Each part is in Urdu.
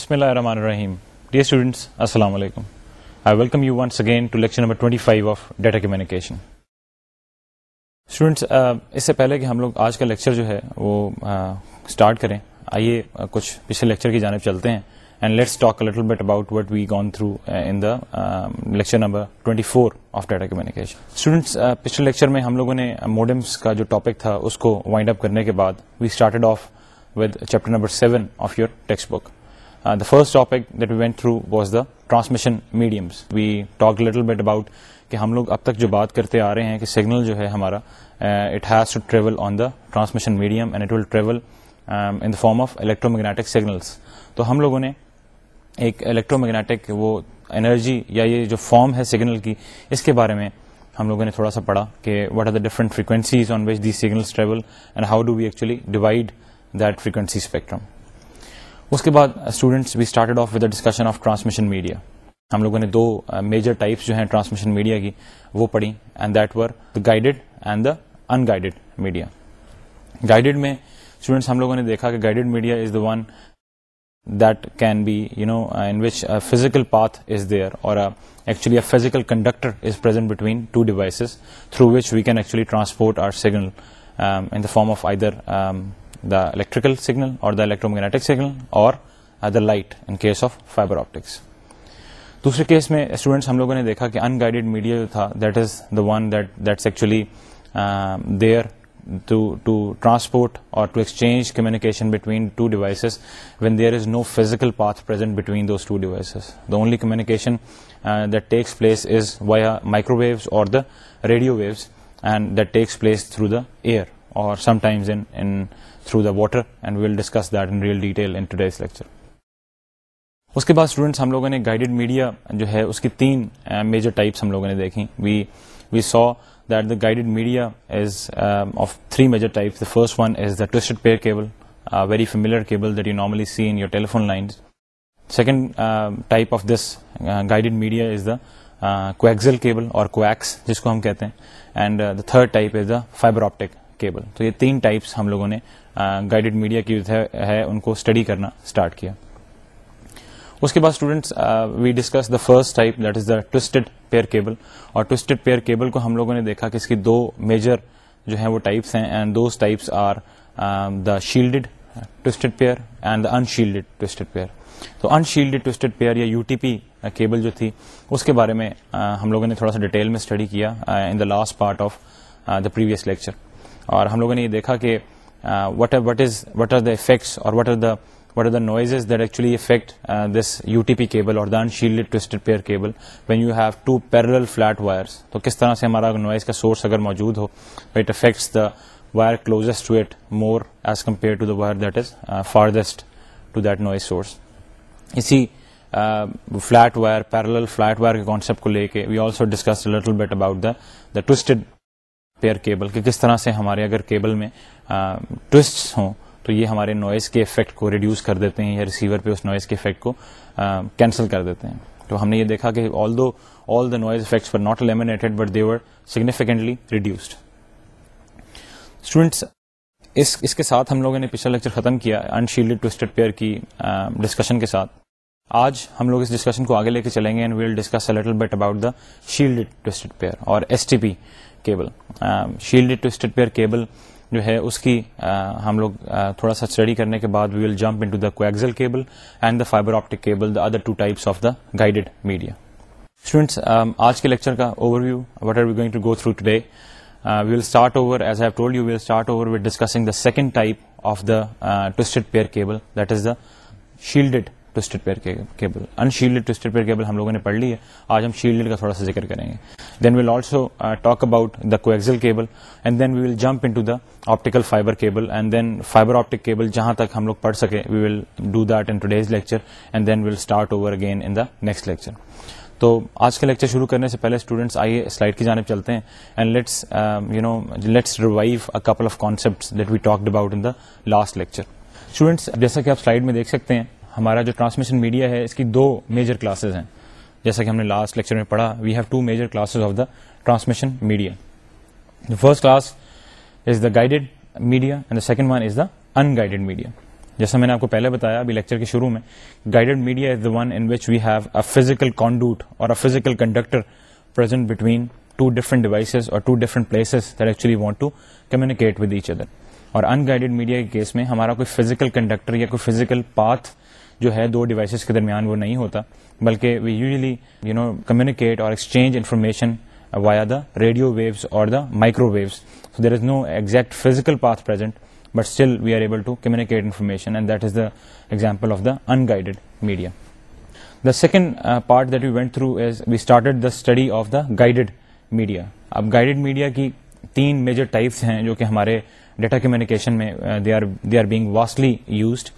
بسم اللہ الرحمن الرحیم ڈیئر اسٹوڈنٹس السلام علیکم I welcome you once again to lecture number 25 five of data communication students اس سے پہلے کہ ہم لوگ آج کا لیکچر جو ہے وہ اسٹارٹ uh, کریں آئیے uh, کچھ پچھلے لیکچر کی جانب چلتے ہیں and let's talk little bit about what we gone through in the lecture number 24 four of data communication students پچھلے لیکچر میں ہم لوگوں نے موڈمس کا جو ٹاپک تھا اس کو وائنڈ اپ کرنے کے بعد we started off with chapter number seven of your text book the first topic that we went through the the transmission mediums we talk little bit about کہ ہم لوگ اب تک جو بات کرتے آ رہے ہیں کہ سگنل جو ہے ہمارا it has to travel on the transmission medium and it will travel in the form of electromagnetic signals تو ہم لوگوں نے ایک الیکٹرو میگنیٹک وہ انرجی یا یہ جو فارم ہے سگنل کی اس کے بارے میں ہم لوگوں نے تھوڑا سا پڑھا کہ what are the different frequencies on which these travel and how do we actually divide that frequency spectrum اس کے بعد اسٹوڈینٹس بھی ہم لوگوں نے دو میجر ٹائپس جو ہیں ٹرانسمیشن میڈیا کی وہ پڑھی and that were the guided and the in guided media guided میں ہم لوگوں نے دیکھا کہ guided media is the one that can be you know in which physical path is there or actually a physical conductor is present between two devices through which we can actually transport our signal in the form of there the electrical signal or the electromagnetic signal or the light in case of fibre optics دوسرے کیس میں اسٹوڈینٹس ہم لوگوں نے دیکھا کہ ان گائیڈ میڈیا جو تھا that is the one that that's actually there to transport or to exchange communication between two devices when there is no physical path present between those two devices the only communication that takes place is microwaves or the radio waves and that takes place through the air or sometimes in through the water and we will discuss اس کے بعد اسٹوڈینٹس ہم لوگوں نے گائیڈیڈ میڈیا جو ہے اس کی تین میجر میجر ٹائپس ٹائپس ہم لوگوں نے دیکھیں we we so that the the the media is is of three first one twisted coaxial cable اور کویکس جس کو ہم کہتے ہیں and the third type is the fibre optic cable تو یہ تین ٹائپس ہم لوگوں نے گائیڈیڈ میڈیا کی ہے ان کو اسٹڈی کرنا اسٹارٹ کیا اس کے بعد students we discuss the first type that is the twisted pair cable اور ٹوسٹڈ پیئر کیبل کو ہم لوگوں نے دیکھا کہ اس کی دو میجر جو ہیں وہ ٹائپس ہیں and those types are the shielded twisted pair and the twisted pair تو انشیلڈڈ ٹوسٹڈ پیئر یا یو ٹی پی کیبل جو تھی اس کے بارے میں ہم لوگوں نے تھوڑا سا ڈیٹیل میں اسٹڈی کیا in the last part of the previous lecture اور ہم لوگوں نے یہ دیکھا کہ what what is what are the effects or what are the what are the noises that actually affect this U T P cable or than shield twisted pair cable when you have two parallel flat wires تو کس طرح سے ہمارا نوائز کا سورس اگر موجود ہو it affects the wire closest to it more as compare to to the wire that that is farthest noise source اسی flat wire parallel flat wire کے کانسیپٹ کو لے کے we also discuss little bit about the the twisted pair cable کہ کس طرح سے ہمارے اگر کیبل میں ٹوسٹس ہوں تو یہ ہمارے نوائز کے افیکٹ کو ریڈیوس کر دیتے ہیں یا ریسیور پہ اس نوائز کے افیکٹ کو کینسل کر دیتے ہیں تو ہم نے یہ دیکھا کہ although all the noise effects are not eliminated but they're significantly reduced students اس اس کے ساتھ ہم لوگوں نے پچھلا لیکچر ختم کیا انشیلڈ ٹوسٹڈ پیئر کی ڈسکشن کے ساتھ آج ہم لوگ اس ڈسکشن کو آگے لے کے چلیں گے and we'll discuss bit about the shield twisted pair اور S T P cable shield twisted pair cable جو ہے اس کی ہم لوگ تھوڑا سا اسٹڈی کرنے کے بعد we will jump into the coaxial cable and the fibre optic cable the other two types of the guided media students آج کے لیکچر کا overview what are we going to go through today we will start over as have told you we'll start over with discussing the second type of the twisted pair cable that is the shielded twisted pair cable unshielded twisted pair cable ہم لوگوں نے پڑھ لی ہے آج ہم شیلڈ کا تھوڑا سا ذکر کریں گے then we'll also talk about the coaxial cable and then we will jump into the optical fibre cable and then fibre optic cable جہاں تک ہم لوگ پڑھ سکے we will do that in to days lecture and then we'll start over again in the next lecture تو آج کا لیکچر شروع کرنے سے پہلے اسٹوڈنٹس آئیے سلائڈ کی جانب چلتے ہیں and let's you know let's review a couple of concept that we talk about in the last lecture students جیسا کہ آپ سلائڈ میں دیکھ سکتے ہیں ہمارا جو ٹرانسمیشن میڈیا ہے اس کی دو میجر کلاسز ہیں جیسا کہ ہم نے لاسٹ لیکچر میں پڑھا we have two major classes of the transmission media the first class is the guided media and the second one is the in guided media جیسا میں نے آپ کو پہلے بتایا ابھی لیکچر کے شروع میں guided media is the one in which we have a physical conduit or a physical conductor present between two different devices or two different places that actually want to communicate with each other اور ان گائیڈیڈ میڈیا کے کیس میں ہمارا کوئی فزیکل کنڈکٹر یا کوئی فزیکل پاتھ جو ہے دو ڈیوائسز کے درمیان وہ نہیں ہوتا بلکہ we usually you know communicate or exchange information via the radio waves or the microwaves so there is no exact physical path present but still we are able to communicate information and that is the example of the unguided media the second part that we went through is we started the study of the guide media اب گائیڈیڈ میڈیا کی تین میجر ٹائپس ہیں جو کہ ہمارے ڈیٹا کمیونیکیشن میں they they are are being vastly used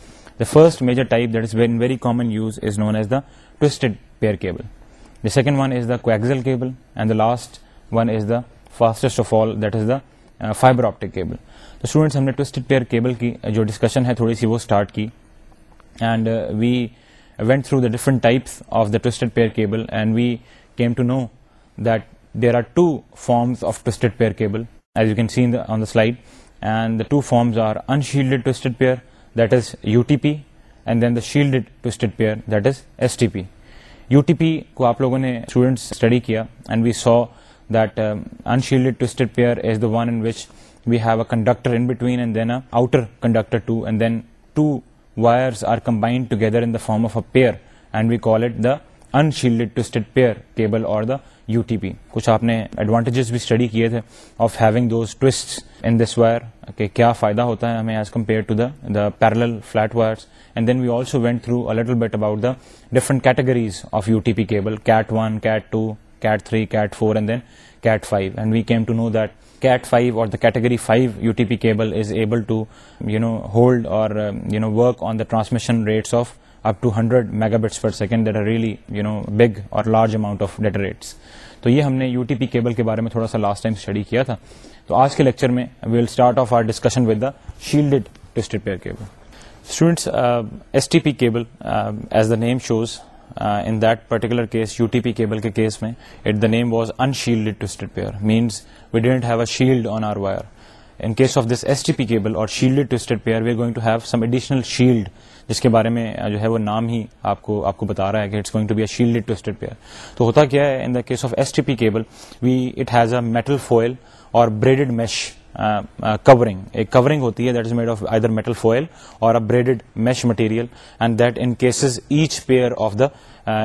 first major type this one very common use is known as the twisted pair cable the second one is the coaxial and the last fastest of all that is the fibre optic cable کی جو ڈسکشن ہے تھوڑی سی وہ اسٹارٹ کی and we went through the different pair cable and we came to know that there are to forms of twisted pair cable as you can see on the slide and the two forms are unshielded twisted pair this U T P and then the shield pair P U T P کو آپ لوگوں نے saw that unshielded twisted pair is the one we have a conductor in between and then are combined together form of a pair and we call it the unshielded twisted pair cable اور یو ٹی پی کچھ آپ نے ایڈوانٹیجز بھی اسٹڈی کیے تھے of having those twist in this wire کہ کیا فائدہ ہوتا ہے ہمیں as compare to the the parallel flat wires and then we also went through little bit about the different categories of U T P cable cat one cat two cat three cat four and then cat five and we came to know that cat five or category five U T P cable is know hold or you know work on the transmission rates of up to hundred mega bits per second that are really you know big or large amount of data rates تو یہ ہم نے یو ٹی پی کیبل کے بارے میں تھوڑا سا لاسٹ ٹائم اسٹڈی کیا تھا تو آج کے لیکچر میں we we start off off our our discussion with the the the shield shield shield shield twisted twisted twisted pair pair pair cable cable cable cable students S S T T T P P P as name name shows in in that particular case case case you کے میں it was means didn't have have a on wire this or going to some additional جس کے بارے میں جو ہے وہ نام ہی آپ کو آپ کو بتا رہا ہے کہ it's going to be a shield twisted pair تو ہوتا کیا ہے in the case of S T P cable we it has a metal foil or braided mesh covering ایک کورنگ ہوتی ہے that is made of other metal foil or a braided mesh material and that in cases each pair of the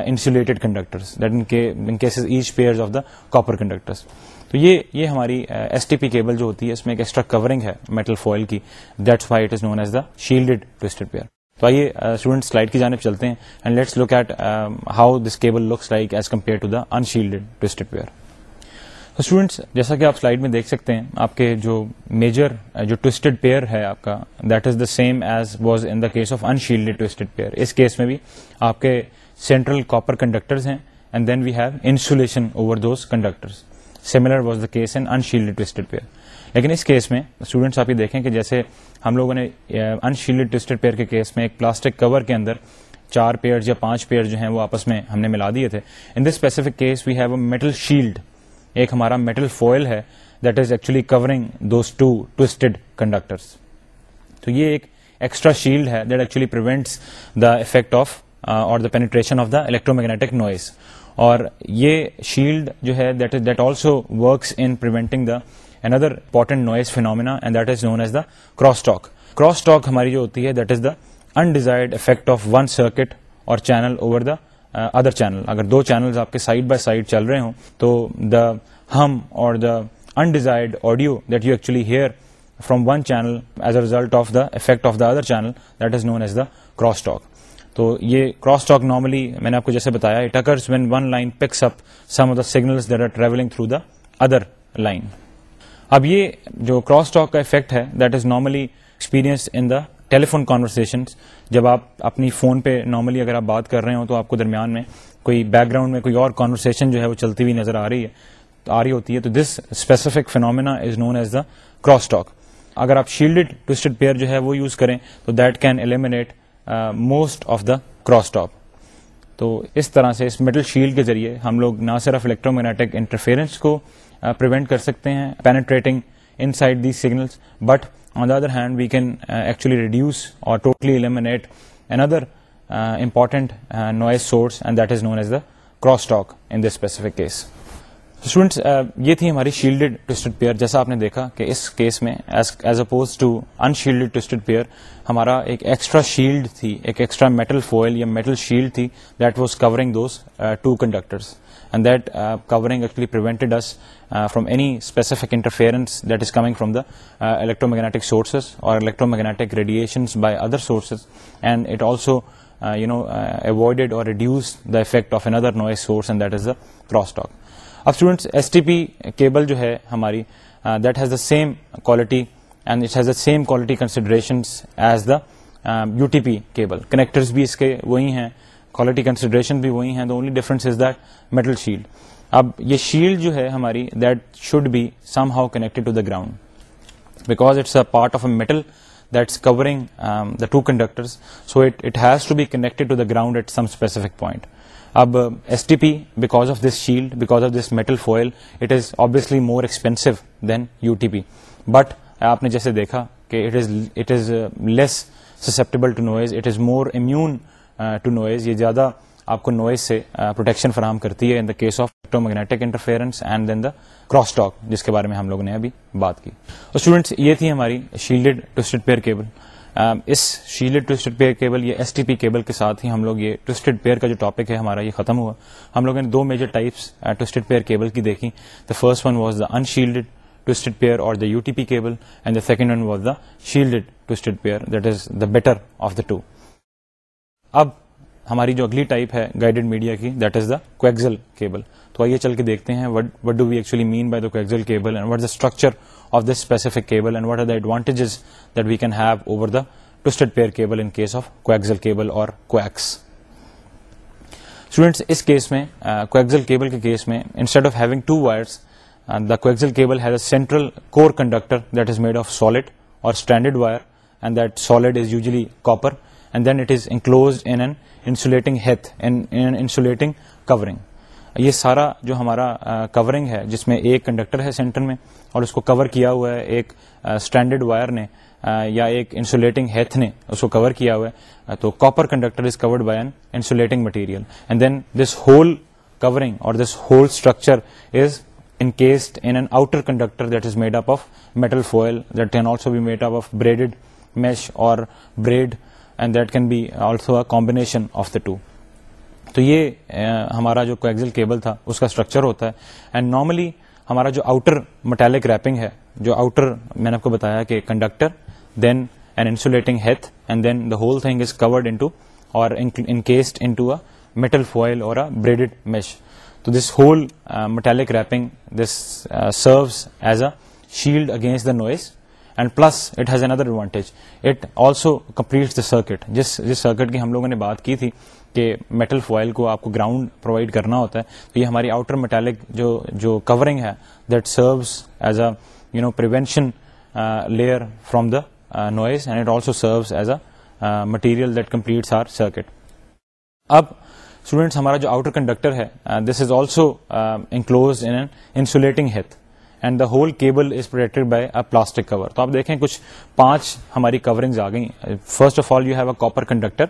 insulated conductors that in cases each pair of the copper conductors تو یہ یہ ہماری ایس ٹی پی کیبل جو ہوتی ہے اس میں ایک ایکسٹرا کورنگ ہے میٹل فوائل کی that's why it is known as the shield twisted pair تو آئیے اسٹوڈنٹ سلائڈ کی جانب چلتے ہیں let's look at how this cable looks like as compare to the pair جیسا کہ آپ سلائڈ میں دیکھ سکتے ہیں آپ کے جو میجر جو ٹوسٹڈ پیئر ہے آپ کا that is the same as was the case of unshielded twisted pair اس کیس میں بھی آپ کے سینٹرل کاپر کنڈکٹرز ہیں and then we have insulation over those conductors similar was the case in unshielded twisted pair لیکن اس کیس میں اسٹوڈنٹس آپ یہ دیکھیں کہ جیسے ہم لوگوں نے ان شیلڈ ٹوسٹڈ پیئر کے کیس میں ایک پلاسٹک کور کے اندر چار پیئر یا پانچ پیئر جو ہیں وہ آپس میں ہم نے ملا دیے تھے in this specific case we have a metal shield ایک ہمارا میٹل فوائل ہے that is actually covering those two twisted conductor تو یہ ایکسٹرا شیلڈ ہے that actually the effect of or the penetration of the electromagnetic noise اور یہ شیلڈ جو ہے that is that also works in پرٹنگ the and noise is is as talk cross talk ہماری جو ہوتی ہے circuit or of one circuit or other channel اگر دو آپ کے سائڈ چل رہے ہوں تو دا ہم اور effect of the other channel that is as the cross talk تو یہ کراس ٹاک نارملی میں نے آپ کو جیسے بتایا it occurs when one line picks up some of the signals are travelling through the other line اب یہ جو کراس ٹاک کا افیکٹ ہے that is normally experience in the telephone conversations جب آپ اپنی فون پہ نارملی اگر آپ بات کر رہے ہوں تو آپ کو درمیان میں کوئی بیک گراؤنڈ میں کوئی اور کانورسیشن جو ہے وہ چلتی ہوئی نظر آ رہی ہے آ رہی ہوتی ہے تو this specific phenomena is known as the cross talk اگر آپ شیلڈیڈ ٹوسٹڈ پیئر جو ہے وہ یوز کریں تو that can eliminate most of the cross talk تو اس طرح سے اس مڈل شیلڈ کے ذریعے ہم لوگ نہ صرف میگنیٹک انٹرفیئرنس کو پروینٹ کر سکتے ہیں penetrating inside the signals but on the other hand we can actually reduce or totally eliminate another important noise source and that is known as the cross talk in this specific case students یہ تھی ہماری شیلڈیڈ ٹوسٹڈ پیئر جیسا آپ نے دیکھا کہ اس کیس میں as oppose to twisted pair ہمارا ایک ایکسٹرا شیلڈ تھی ایک ایکسٹرا میٹل فوائل یا میٹل شیلڈ تھی that was covering those two conductors and that کورنگلیڈ us from any specific interference that is coming from the electromagnetic or electromagnetic radiations by other sources and it also you know avoided or reduce the effect of another noise source and that is the crosstalk اب student S T P cable جو ہے ہماری that has the same quality and it has the same quality consideration as the U T P cable connectors بھی اس کے وہی ہیں کوالٹی کنسیڈریشن بھی وہی ہیں only difference is that metal shield اب یہ شیلڈ جو ہے ہماری that should be somehow connected to the ground because it's a part of a metal that covering the two conductors to be connected to the ground at some specific point اب S T P because of this shield because of this metal foil it is obviously more expensive than U T P but آپ نے جیسے دیکھا کہ it it it is is is less susceptible to more immune to noise یہ زیادہ آپ کو نوائز سے پروٹیکشن فراہم کرتی ہے in the case of electromagnetic interference and then the cross talk جس کے بارے میں ہم لوگوں نے ابھی بات کی تو اسٹوڈینٹس یہ تھی ہماری شیلڈ ٹوسٹڈ پیئر کیبل اس شیلڈ ٹوسٹڈ پیئر کیبل یا ایس ٹی پی کیبل کے ساتھ ہی ہم لوگ یہ ٹوسٹڈ پیئر کا جو ٹاپک ہے ہمارا یہ ختم ہوا ہم لوگوں نے دو major types twisted pair cable کی دیکھی the first one was the unshielded twisted pair اور the U T P cable and the second one was the shield twisted pair that is the better of the two اب ہماری جو اگلی ٹائپ ہے گائیڈیڈ میڈیا کی that is the coaxial cable تو آئیے چل کے دیکھتے ہیں what do we actually mean by the and what the structure of this specific cable and what are the advantages that we can have over the twisted pair cable in case of coaxial cable اور اسٹوڈینٹس اس کیس میں کوگزل uh, کیبل کے کیس میں instead of having two wires the coaxial cable has a central core conductor that is made of solid or standard wire and that solid is usually copper and then it is enclose insulating insulating covering یہ سارا جو ہمارا کورنگ ہے جس میں ایک کنڈکٹر ہے سینٹر میں اور اس کو کور کیا ہوا ہے ایک اسٹینڈرڈ وائر نے یا ایک انسولیٹنگ ہیتھ نے اس کو کور کیا ہوا ہے تو copper conductor is covered by an insulating material and then this whole covering or this whole structure is encased in an outer conductor that is made up of metal foil that can also be made up of braid mesh or braid and that can be also a combination of the two تو یہ ہمارا جو کوگزل کیبل تھا اس کا اسٹرکچر ہوتا ہے اینڈ نارملی ہمارا جو آؤٹر مٹیلک ریپنگ ہے جو آؤٹر میں نے آپ کو بتایا کہ conductor then and insulating sheath and then the whole thing is covered in into an metal foil or braided mesh تو this whole metallic wrapping this serves as a shield against the noise and plus it has another advantage it also complete the circuit جس جس سرکٹ کی ہم لوگوں نے بات کی تھی کہ میٹل فوائل کو آپ کو گراؤنڈ پرووائڈ کرنا ہوتا ہے تو یہ ہماری آؤٹر میٹالک جو جو کورنگ ہے that serves as a you know prevention layer from the noise and it also serves as a material that completes our circuit اب اسٹوڈینٹس ہمارا جو آؤٹر کنڈکٹر ہے this is also enclose insulating sheath and the whole cable is protected by a plastic cover تو آپ دیکھیں کچھ پانچ ہماری کورنگز آ گئی first of all you have a copper conductor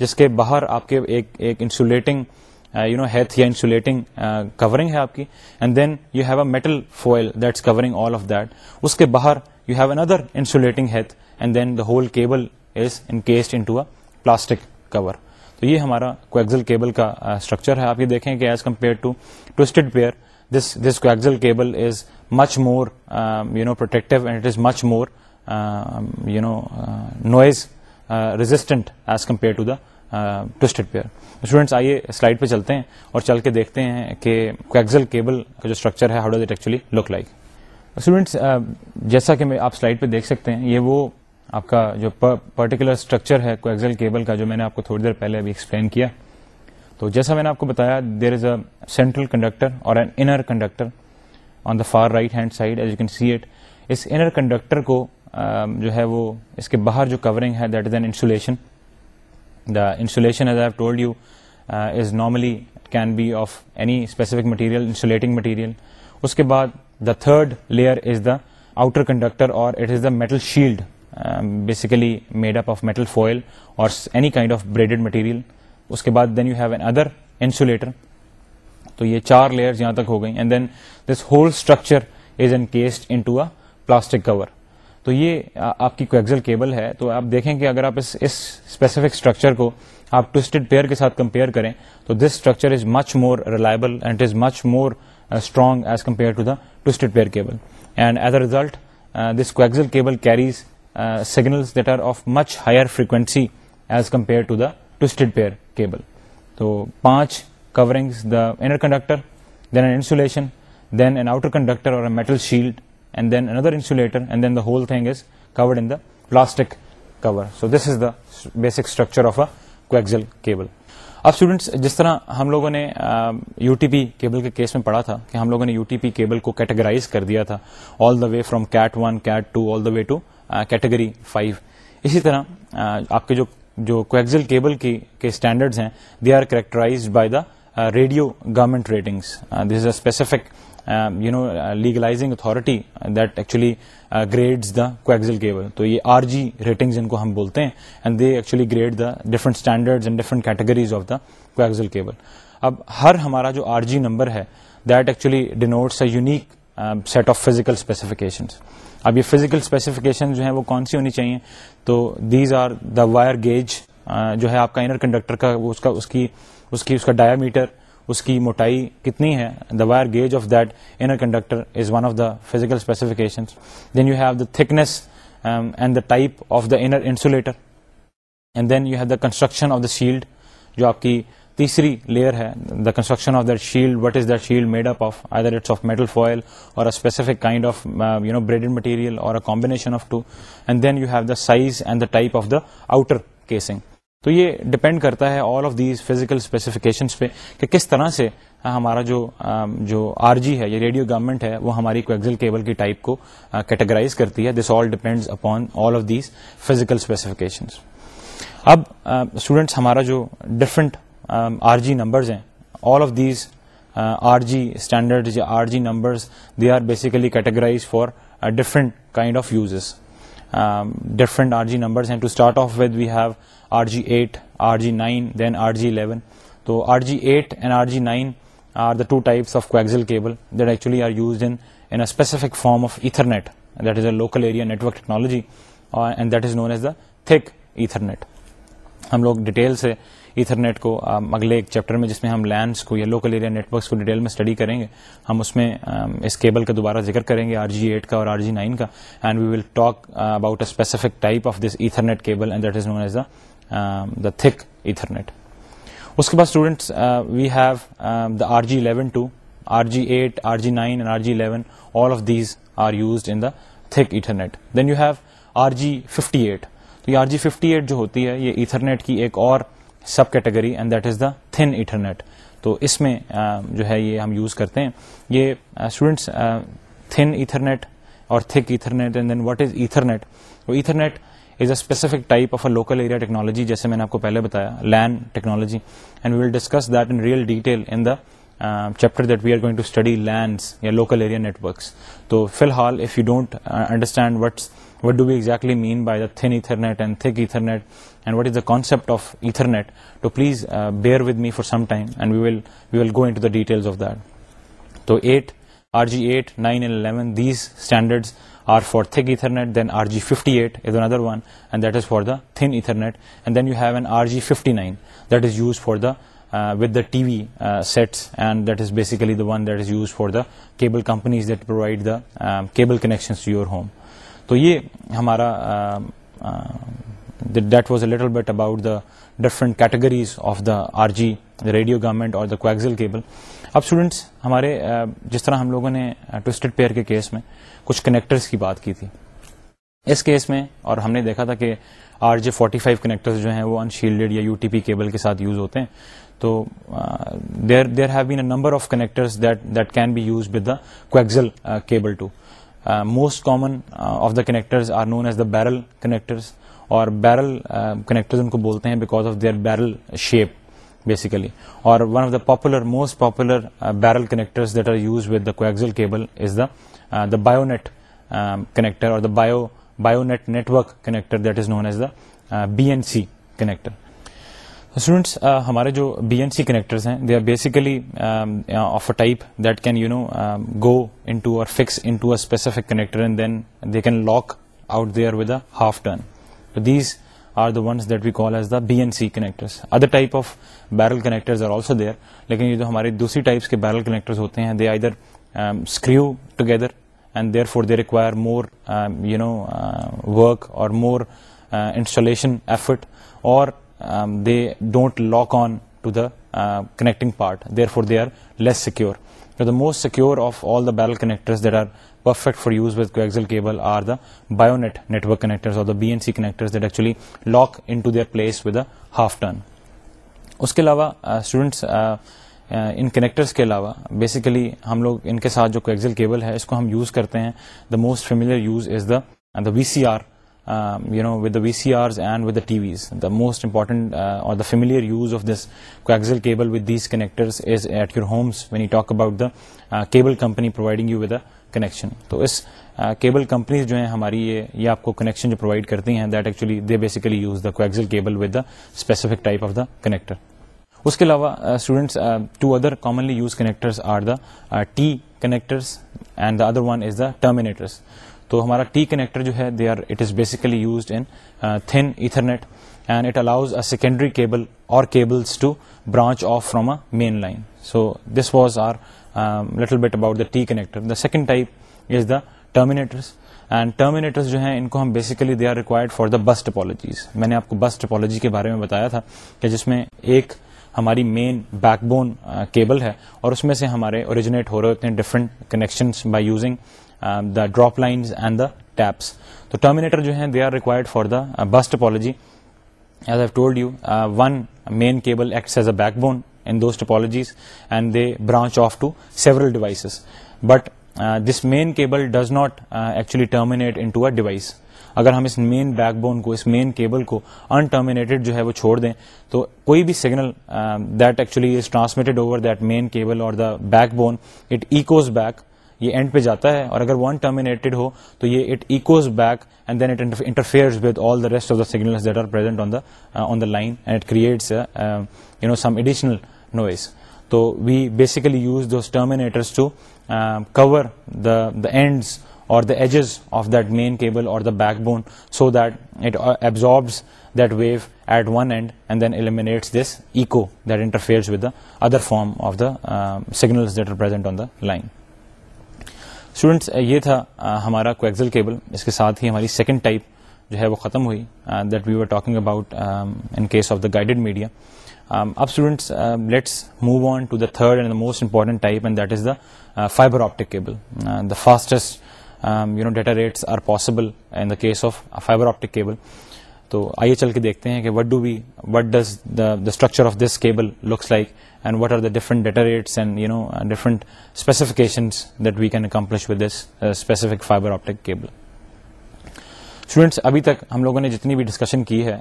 جس کے باہر آپ کے ایک ایک انسولیٹنگ یو نو ہیتھ یا انسولیٹنگ کورنگ uh, ہے آپ کی and then you have a metal foil that's covering all of that اس کے باہر you have another insulating sheath and then the whole cable is encased into a plastic cover تو یہ ہمارا کوگزل کیبل کا اسٹرکچر uh, ہے آپ یہ دیکھیں کہ as compare to twisted pair this this coaxial cable is much more you know protective and it is much more you know noise resistant as compare to the twisted pair students آئیے سلائڈ پہ چلتے ہیں اور چل کے دیکھتے ہیں کہ کویکزل کیبل کا جو اسٹرکچر ہے how does it actually look like students جیسا کہ میں آپ سلائڈ پہ دیکھ سکتے ہیں یہ وہ آپ کا جو پرٹیکولر اسٹرکچر ہے کویکزل کیبل کا جو میں نے آپ کو تھوڑی دیر پہلے ابھی ایکسپلین کیا تو جیسا میں نے آپ کو بتایا there is a central conductor اور an inner conductor on the far right hand side as you can see it اس انر کنڈکٹر کو جو ہے وہ اس کے باہر جو کورنگ ہے that is an insulation the insulation as I told you is normally can be of any specific material insulating material اس کے بعد the third layer is the outer conductor اور it is the metal shield basically made up of metal foil or any kind of braided material اس کے بعد then you have another insulator تو یہ چار لیئر یہاں تک ہو گئی and then this whole structure is encased into a plastic cover تو یہ آپ کی کوگزل کیبل ہے تو آپ دیکھیں کہ اگر آپ اسپیسیفک اسٹرکچر کو آپ ٹوسٹڈ پیئر کے ساتھ کمپیئر کریں تو this structure is much more reliable and is much more strong as compare to the twisted pair cable and as a result this coaxial cable carries signal that are of much higher frequency as compare to the twisted pair اب جس طرح ہم لوگوں نے یو ٹی پی کیبل کے کیس میں پڑھا تھا کہ ہم لوگوں نے یو ٹی پی کیبل کو کیٹیگرائز کر دیا تھا all the way from cat one cat two all the way to category five اسی طرح آپ کے جو جو کوگزل کیبل کی کے اسٹینڈرڈز ہیں they are characterised by the radio government ratings this is a specific you know لیگلائزنگ authority that actually grades the coaxial cable تو یہ آر جی ریٹنگز ان کو ہم بولتے ہیں and they actually grade the different standards and different categories of the coaxial cable اب ہر ہمارا جو آر جی نمبر ہے that actually denotes a unique set of physical specifications اب یہ فزیکل اسپیسیفکیشن جو ہیں وہ کون سی ہونی چاہیے تو these are the wire gauge جو ہے آپ کا انر کنڈکٹر کا اس اس اس اس کا کا کی کی ڈایا میٹر اس کی موٹائی کتنی ہے the wire gauge of that inner conductor is one of the physical specification then you have the thickness and the type of the inner insulator and then you have the construction of the shield جو آپ کی تیسری لیئر ہے the construction of that shield what is that shield made up of I that's of metal foil or specific kind of you know material or combination of two and then you have the size and the type of the outer casing تو یہ ڈپینڈ کرتا ہے all of these physical specifications پہ کہ کس طرح سے ہمارا جو جو آر جی ہے یا ریڈیو گورنمنٹ ہے وہ ہماری کوگزل کیبل کی ٹائپ کو کیٹاگرائز کرتی ہے this all depend upon all of these physical specifications اب اسٹوڈینٹس ہمارا جو ڈفرنٹ آر جی نمبرز ہیں all of these R G standard یا R G numbers they are basically categorize for different kind of uses different R G numbers ہیں to start off with we have R G eight R G nine then R G eleven تو R G eight and R G nine are the two types of coaxial cable that actually are use specific form of Ethernet that is a local area network technology and that is known as the thick Ethernet ہم لوگ ڈیٹیل سے ایتھرنیٹ کو اگلے ایک چیپٹر میں جس میں ہم لینڈس کو یا لوکل ایریا نیٹ ورکس کو ڈیٹیل میں اسٹڈی کریں گے ہم اس میں اس کیبل کا دوبارہ ذکر کریں گے آر جی ایٹ کا اور آر جی نائن کا and we will talk about a specific type of this Ethernet cable and that is known as the the thick Ethernet اس کے بعد students we have the R G eleven to R G eight R G nine and R G eleven all of these are used in the thick Ethernet then you have R G fifty eight تو یہ آر جی ففٹی ایٹ جو ہوتی ہے یہ ایتھرنیٹ کی ایک اور subcategory and that is the thin internet تو اس میں جو ہے یہ ہم یوز کرتے ہیں یہ students thick and then what is ایٹرنیٹ Ethernet is a specific type of a local area technology جیسے میں نے آپ کو پہلے بتایا LAN technology and we will discuss that in real detail in the chapter that we are going to study LANs یا لوکل ایریا نیٹ ورکس تو فی الحال if you don't understand what's what do be exactly mean by the thin and thick Ethernet and what is the concept of Ethernet, to please uh, bear with me for some time, and we will go into the details of that. So 8, RG8, 9 and 11, these standards are for thick Ethernet. Then RG58 is another one, and that is for the thin Ethernet. And then you have an RG59 that is used for the uh, with the TV uh, sets, and that is basically the one that is used for the cable companies that provide the um, cable connections to your home. So ye hamara um, that was a little bit about the different categories of the R G radio government اور دا کوگزل کیبل اب اسٹوڈنٹس ہمارے جس طرح ہم لوگوں نے ٹوسٹڈ پیئر کے کیس میں کچھ کنیکٹرس کی بات کی تھی اس کیس میں اور ہم نے دیکھا تھا کہ R J forty five connectors جو ہیں وہ انشیلڈیڈ یا یو ٹی پی کیبل کے ساتھ یوز ہوتے ہیں تو there there have been a number of connectors that that can be use with the coaxial cable two most common of the connectors are known as the barrel connectors اور بیرل کنیکٹرز uh, ان کو بولتے ہیں because of their barrel shape basically اور one of the popular most popular barrel connectors that are use with the coaxial cable is the the bayonet connector or the bio bayonet net connector that is known as the B N C connector students ہمارے جو بی این سی کنیکٹرز ہیں they are basically of a type that can you know go into or fix into a specific connector and then they can lock out there with a half turn these are the the ones that we call as B N C connectors other type of barrel are also there لیکن یہ جو ہمارے دوسری ٹائپس کے بیرل کنیکٹرس ہوتے ہیں they either screw together and therefore they require more you know work or more installation effort اور they don't lock on to the connecting part therefore they are less secure the most secure of all the barrel connectors that are perfect for use with کو bayonet network connector B N C connector that actually lock into their place with a half turn اس کے علاوہ اسٹوڈنٹس ان کنیکٹرس کے علاوہ بیسیکلی ہم لوگ ان کے ساتھ جو کوگزل کیبل ہے اس کو ہم یوز کرتے ہیں the most familiar use is the the V C R you know with the V C Rs and with the T Vs the most important اور the familiar use of this coaxial cable with these connectors is at your homes when you talk about the cable company providing you with connection تو اس کیبل کمپنیز جو ہیں ہماری یہ یہ آپ کو کنیکشن جو پرووائڈ کرتی ہیں that actually they basically use the coaxial cable with the specific type of the connector اس کے علاوہ students two other commonly use connectors are the T connectors and the other one is the terminators تو ہمارا ٹی کنیکٹر جو ہے they are it is basically used in thin Ethernet and it allows a secondary cable اور cables to branch off from a main line so this was a little bit about the T connector second type is the terminators and terminators جو ہیں ان کو ہم basically they are required for the bus topologies میں نے آپ کو بس ٹپالوجی کے بارے میں بتایا تھا کہ جس میں ایک ہماری مین بیک بون کیبل ہے اور اس میں سے ہمارے اوریجنیٹ ہو رہے ہوتے ہیں different connection by using the drop lines and the taps تو ٹرمینیٹر جو ہیں they are required for the bus topology as I told you one main cable acts as a backbone topologies topologies and they branch off to devices devices but this main cable does not actually actually into a device اگر ہم اس مین بیک بون کو اس مین کیبل کو ان جو ہے وہ چھوڑ دیں تو کوئی بھی signal that actually is transmitted over that main cable اور the backbone it echoes back یہ اینڈ پہ جاتا ہے اور اگر وہ انٹرمینیٹڈ ہو تو یہ it echoes back and then it interfere with all the rest of the signal that are present on the on the line and it creates you know some additional noise تو we basically use those to cover the the the ends اور edges of that main cable اور the backbone so that it absorbs that wave at one end and then eliminates this echo that with the other form of the signals that are present on the line students یہ تھا uh, ہمارا کویکزل کیبل اس کے ساتھ ہی ہماری سیکنڈ ٹائپ جو ہے وہ ختم ہوئی that we are talking about in case of the guide media اب students let's move on to the third and the most important that is the fibre optic cable the fastest data rates are possible in the case of fibre optic cable تو آئیے چل کے دیکھتے ہیں کہ what do we what does the structure of this cable looks like and what are the different ڈیٹایٹس and you know differentiation that we can accomplish with this specific fibre optic cable students ابھی تک ہم لوگوں نے جتنی بھی ڈسکشن کی ہے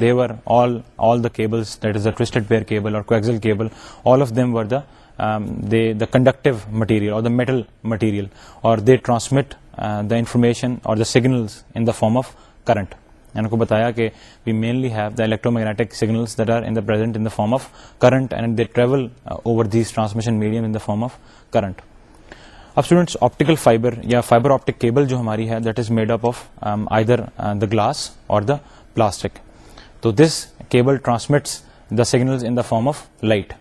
they were all all the cables that is the twisted pair cable cable اور all of them were the they the conductive material اور دا میٹل مٹیریل اور دے ٹرانسمٹ دا انفارمیشن اور the signals in the form of current نے کو بتایا کہ we mainly have the electromagnetic signals that are in present in the form of current and they travel over these transmission medium in the form of current اب اسٹوڈینٹس آپٹیکل فائبر یا فائبر آپٹک کیبل جو ہماری ہے that is made up of the glass اور دا پلاسٹک تو this cable transmits the signal in the form of light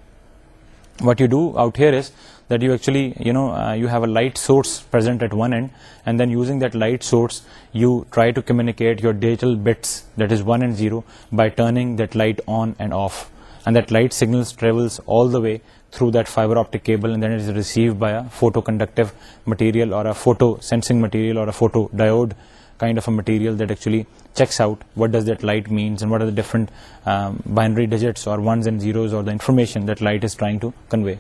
what you do out here is that you actually you you know have a light source present at one end and then using that light source you try to communicate your digital bits that is one and zero by turning that light on and off and that light signal travels all the way through that fiber optic cable, and then it is received by a photoconductive material or a photo sensing material or a photodiode kind of a material that actually checks out what does that light means and what are the different um, binary digits or ones and zeros or the information that light is trying to convey.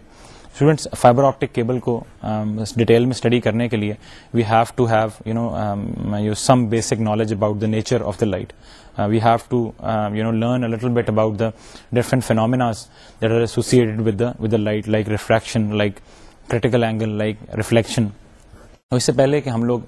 Students fibre optic cable کو ڈیٹیل um, میں اسٹڈی کرنے کے لیے we have to have you know you some basic knowledge about the nature of the light we have to you know learn little bit about the the different that are associated with with light like refraction like like critical angle reflection اس سے پہلے کہ ہم لوگ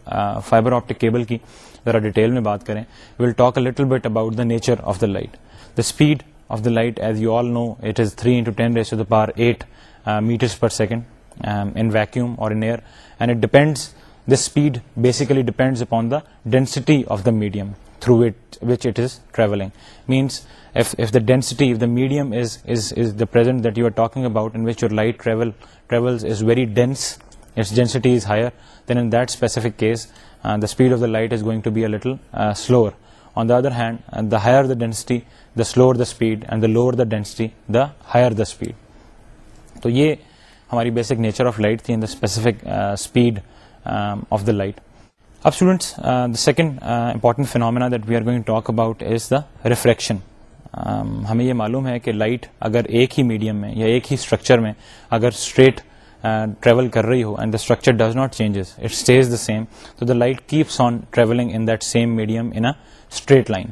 فائبر آپٹک کیبل کی ذرا ڈیٹیل میں بات کریں will talk a little bit about the nature of the light the speed of the light as you all know it is three into ten raise to the power eight Uh, meters per second um, in vacuum or in air, and it depends, this speed basically depends upon the density of the medium through which it is traveling. Means if the density, if the medium is the present that you are talking about, in which your light travels is very dense, its density is higher, then in that specific case uh, the speed of the light is going to be a little uh, slower. On the other hand, the higher the density, the slower the speed, and the lower the density, the higher the speed. تو یہ ہماری بیسک نیچر آف لائٹ تھی in the specific speed of the light اب اسٹوڈینٹس uh, uh, um, ہمیں یہ معلوم ہے کہ لائٹ اگر ایک ہی میڈیم میں یا ایک ہی اسٹرکچر میں اگر اسٹریٹ ٹریول uh, کر رہی ہو and the structure does not changes it stays the same تو the light keeps on travelling in that same medium in a straight line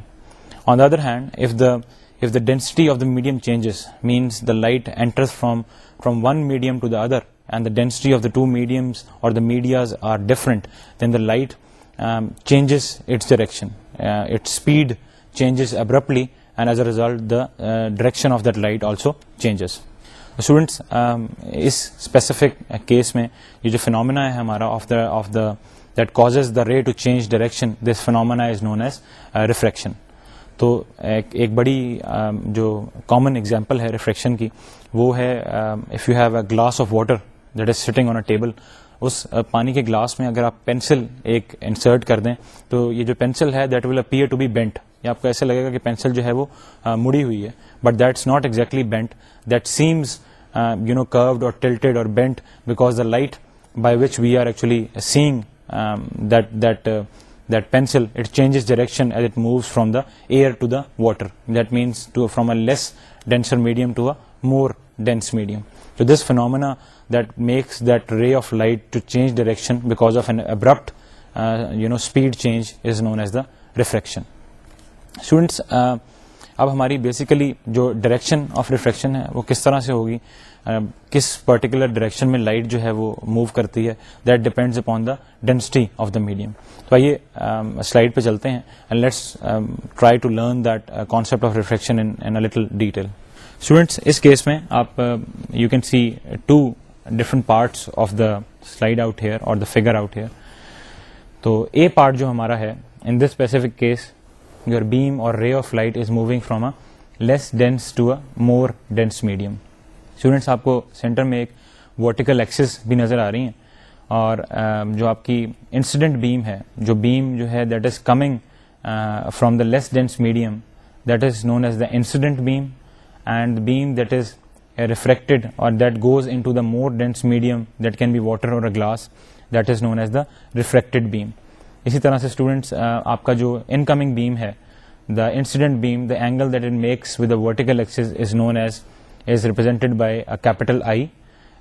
on the other hand if the if the density of the medium changes means the light enter from from one medium to the other and the density of the two mediums are different then the light changes direction abruptly and as a result the direction of that light also changes students اس اسپیسیفک کیس میں یہ جو فنامنا ہے ہمارا of the that cause the ray to change direction this phenomena is known as refraction تو ایک بڑی جو کامن ایگزامپل ہے ریفریکشن کی وہ ہے if you have a glass of water that is sitting on a table اس پانی کے گلاس میں اگر آپ پینسل ایک انسرٹ کر دیں تو یہ جو پینسل ہے that will appear to be bent یا آپ کو ایسا لگے گا کہ پینسل جو ہے وہ مڑی ہوئی ہے but that is not exactly bent that seems you know crooked اور ٹلٹڈ اور bent because the light by which we are actually seeing that that medium to direction air to the water that means that medium to a more dense medium this direction that makes an of light direction because speed speed change is as as the refraction students اب ہماری بیسیکلی جو ڈائریکشن آف ریفریکشن ہے وہ کس طرح سے ہوگی کس پرٹیکولر ڈائریکشن میں لائٹ جو ہے وہ موو کرتی ہے that depends upon the density of the medium تو آئیے سلائڈ پہ چلتے ہیں and let's try to learn that concept of reflection detail students اس کیس میں آپ you can see two different parts of the slide out here اور دا فگر آؤٹ ہیئر تو اے پارٹ جو ہمارا ہے in this specific case your beam اور ray of light is moving from a less dense to a more dense medium students آپ کو سینٹر میں ایک ورٹیکل ایکسس بھی نظر آ رہی ہیں اور جو آپ کی انسیڈنٹ بیم ہے جو بیم جو ہے that is coming from the less dense medium that is known as the incident beam and beam that is refracted اور that goes into the more dense medium that can be water or a glass that is known as the refracted beam اسی طرح سے اسٹوڈنٹس آپ کا جو ان کمنگ بیم ہے the incident beam the angle that it makes with the vertical axis is known as is by capital I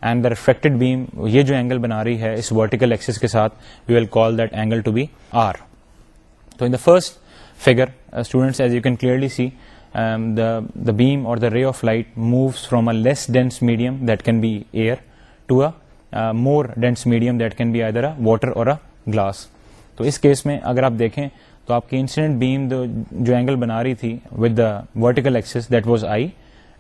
and the reflected beam یہ جو اینگل بنا رہی ہے اس ورٹیکل ایکسس کے ساتھ we will call that angle to be R تو in the first as you can clearly see the beam اور ray of light from a less dense medium that can be air more dense medium that can be water اور اس کیس میں اگر آپ دیکھیں تو آپ کی انسیڈنٹ بیم جو اینگل بنا رہی تھی vertical axis that was I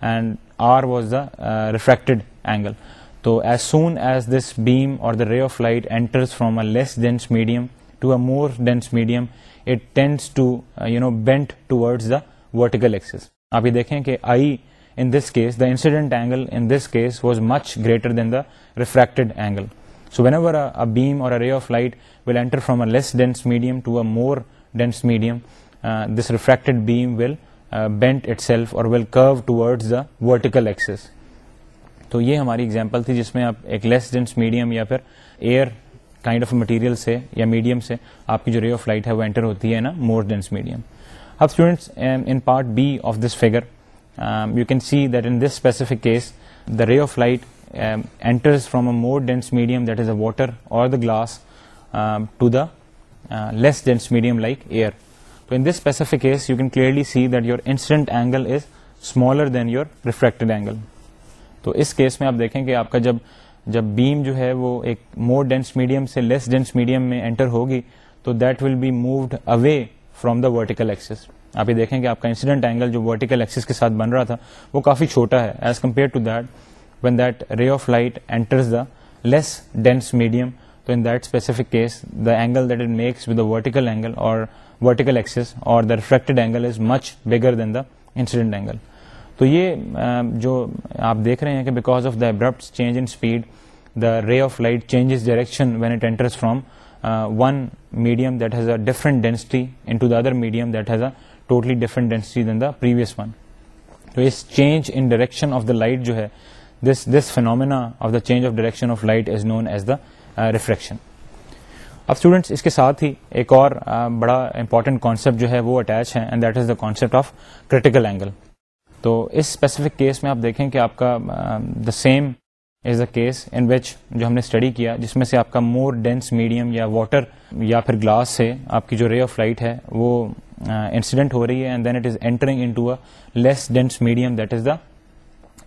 and R was the uh, refracted angle. So as soon as this beam or the ray of light enters from a less dense medium to a more dense medium, it tends to uh, bend towards the vertical axis. Abhi dekhen ke I in this case, the incident angle in this case was much greater than the refracted angle. So whenever a beam or a ray of light will enter from a less dense medium to a more dense medium, uh, this refracted beam will bent itself or will curve towards the vertical axis تو یہ ہماری ایگزامپل تھی جس میں آپ ایک لیس ڈینس میڈیم یا پھر ایئر کائنڈ آف مٹیریل سے یا میڈیم سے آپ کی جو رے آف لائٹ ہے وہ انٹر ہوتی ہے نا مور ڈینس میڈیم اب students in part B of this figure see that in this specific case the ray of light enters from a more dense medium that is a water or the glass to the less dense medium like air تو in this specific case you can clearly see that your incident angle is smaller than your refracted angle تو اس کیس میں آپ دیکھیں کہ آپ کا جب جب بیم جو ہے وہ ایک مور ڈینس میڈیم سے لیس ڈینس میڈیم میں اینٹر ہوگی تو that will be moved away from the vertical axis آپ یہ دیکھیں کہ آپ کا انسڈنٹ اینگل جو ورٹیکل ایکسس کے ساتھ بن رہا تھا وہ کافی چھوٹا ہے as compare to that when that ray of light enters the less dense medium تو in that specific case the angle that it makes with the vertical angle or vertical Axis اور the refracted angle is much bigger than the incident angle تو یہ جو آپ دیکھ رہے ہیں کہ because of the abrupt change in speed the ray of light change is direction when it enters from one medium that has a different density into the other medium that has a totally different density than the previous one تو اس change in direction of the light جو ہے دس this phenomena of the change of direction of light is known as the refraction اب اسٹوڈینٹس اس کے ساتھ ہی ایک اور بڑا امپورٹنٹ کانسیپٹ جو ہے وہ اٹیچ ہے and that is the concept of critical angle تو اس اسپیسیفک کیس میں آپ دیکھیں کہ آپ کا the same is the case in which جو ہم نے اسٹڈی کیا جس میں سے آپ کا مور ڈینس میڈیم یا واٹر یا پھر گلاس سے آپ کی جو رے آف لائٹ ہے وہ انسیڈنٹ ہو رہی ہے and then it is entering into a less dense medium that is the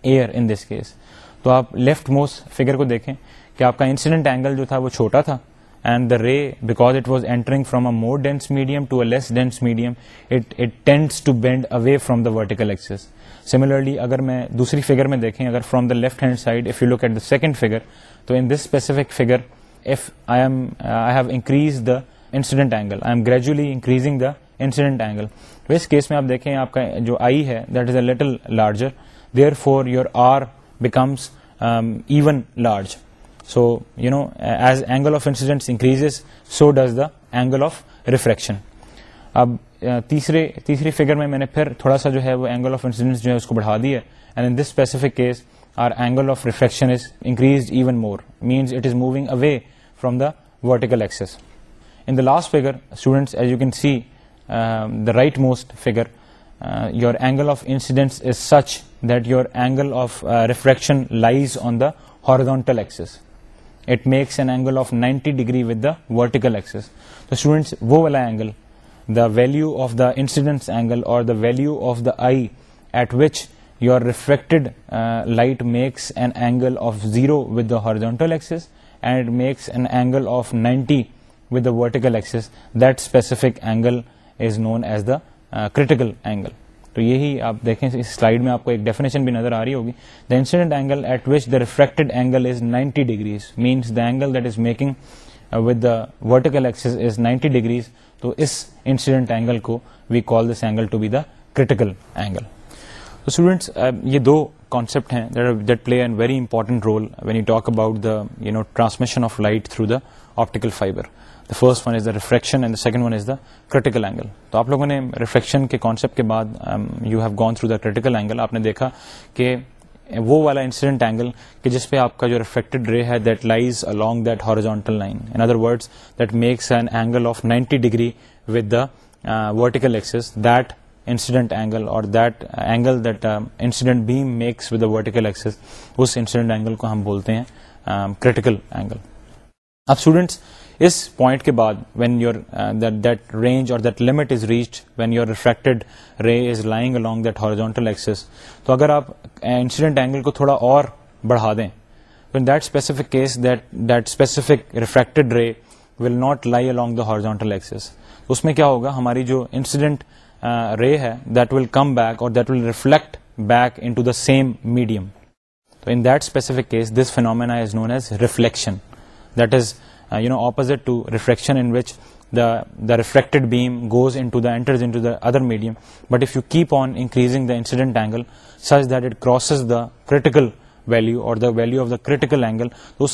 air in this case تو آپ لیفٹ موسٹ فگر کو دیکھیں کہ آپ کا انسیڈنٹ اینگل جو تھا وہ چھوٹا تھا and the ray because it was entering from a more dense medium to a less dense medium away from the vertical similarly اگر میں دوسری فیگر میں دیکھیں اگر from the left hand side look at the second figure تو in this specific figure increase the incident angle I am gradually increasing the incident angle اس کیس میں آپ دیکھیں آپ کا جو آئی ہے that is a little larger therefore your R becomes even large so you know as angle of incidents increases so does the angle of refraction اب uh, تیسرے تیسری فگر میں میں نے پھر تھوڑا سا جو ہے وہ اینگل آف انسیڈنٹس جو ہے اس کو بڑھا دیا ہے and in this specific case R angle of refraction is increase even more means it is moving away from the vertical axis in the last figure students as you can see the right most figure your angle of incidents is such that your angle of refraction lies on the horizontal axis it makes an angle of 90 degree with the vertical axis تو اسٹوڈینٹس وہ والا angle the value of the incidents angle or the value of the I at which your refracted light makes an angle of zero with with the horizontal makes an angle of 90 with the vertical axis that specific angle is known as the angle تو یہی آپ دیکھیں اس میں آپ کو ایک ڈیفینیشن بھی نظر آ رہی ہوگی the incident angle at which the angle is ninety degrees minus the the angle that is making with vertical is ninety degrees تو اس انسیڈنٹ اینگل کو we call this angle to be the angle تو یہ دو کانسیپٹ ہیں that play an very important role when you talk about the you know transmission of light through the optical fiber the first one is the refraction and the second one is the critical angle تو آپ لوگوں نے ریفریکشن کے کانسیپٹ کے بعد you have gone through the critical angle آپ نے دیکھا کہ وہ والا انسیڈنٹ اینگل کہ جس پہ آپ کا جو ریفلیکٹڈ رے ہے that lies along that horizontal line in other words that makes an angle of ninety degree with the vertical axis that incident angle or that angle that incident beam makes with the vertical axis اس انسیڈنٹ اینگل کو ہم بولتے ہیں کرٹیکل اینگل اب اسٹوڈینٹس اس پوائنٹ کے بعد when your that range or that limit is reached when your refracted ray is lying along that horizontal axis تو اگر آپ انسیڈنٹ uh, اینگل کو تھوڑا اور بڑھا دیں تو in that specific case that that specific refracted ray will not lie along the axis اس میں کیا ہوگا ہماری جو انسیڈنٹ رے uh, ہے that will come back or that will reflect back into the same medium تو in that specific case this phenomena is known as reflection that is you know opposite to refraction in which the the refracted beam goes into the enters into the other medium but if you keep on increasing the incident angle such that it crosses the critical value or the value of the critical angle تو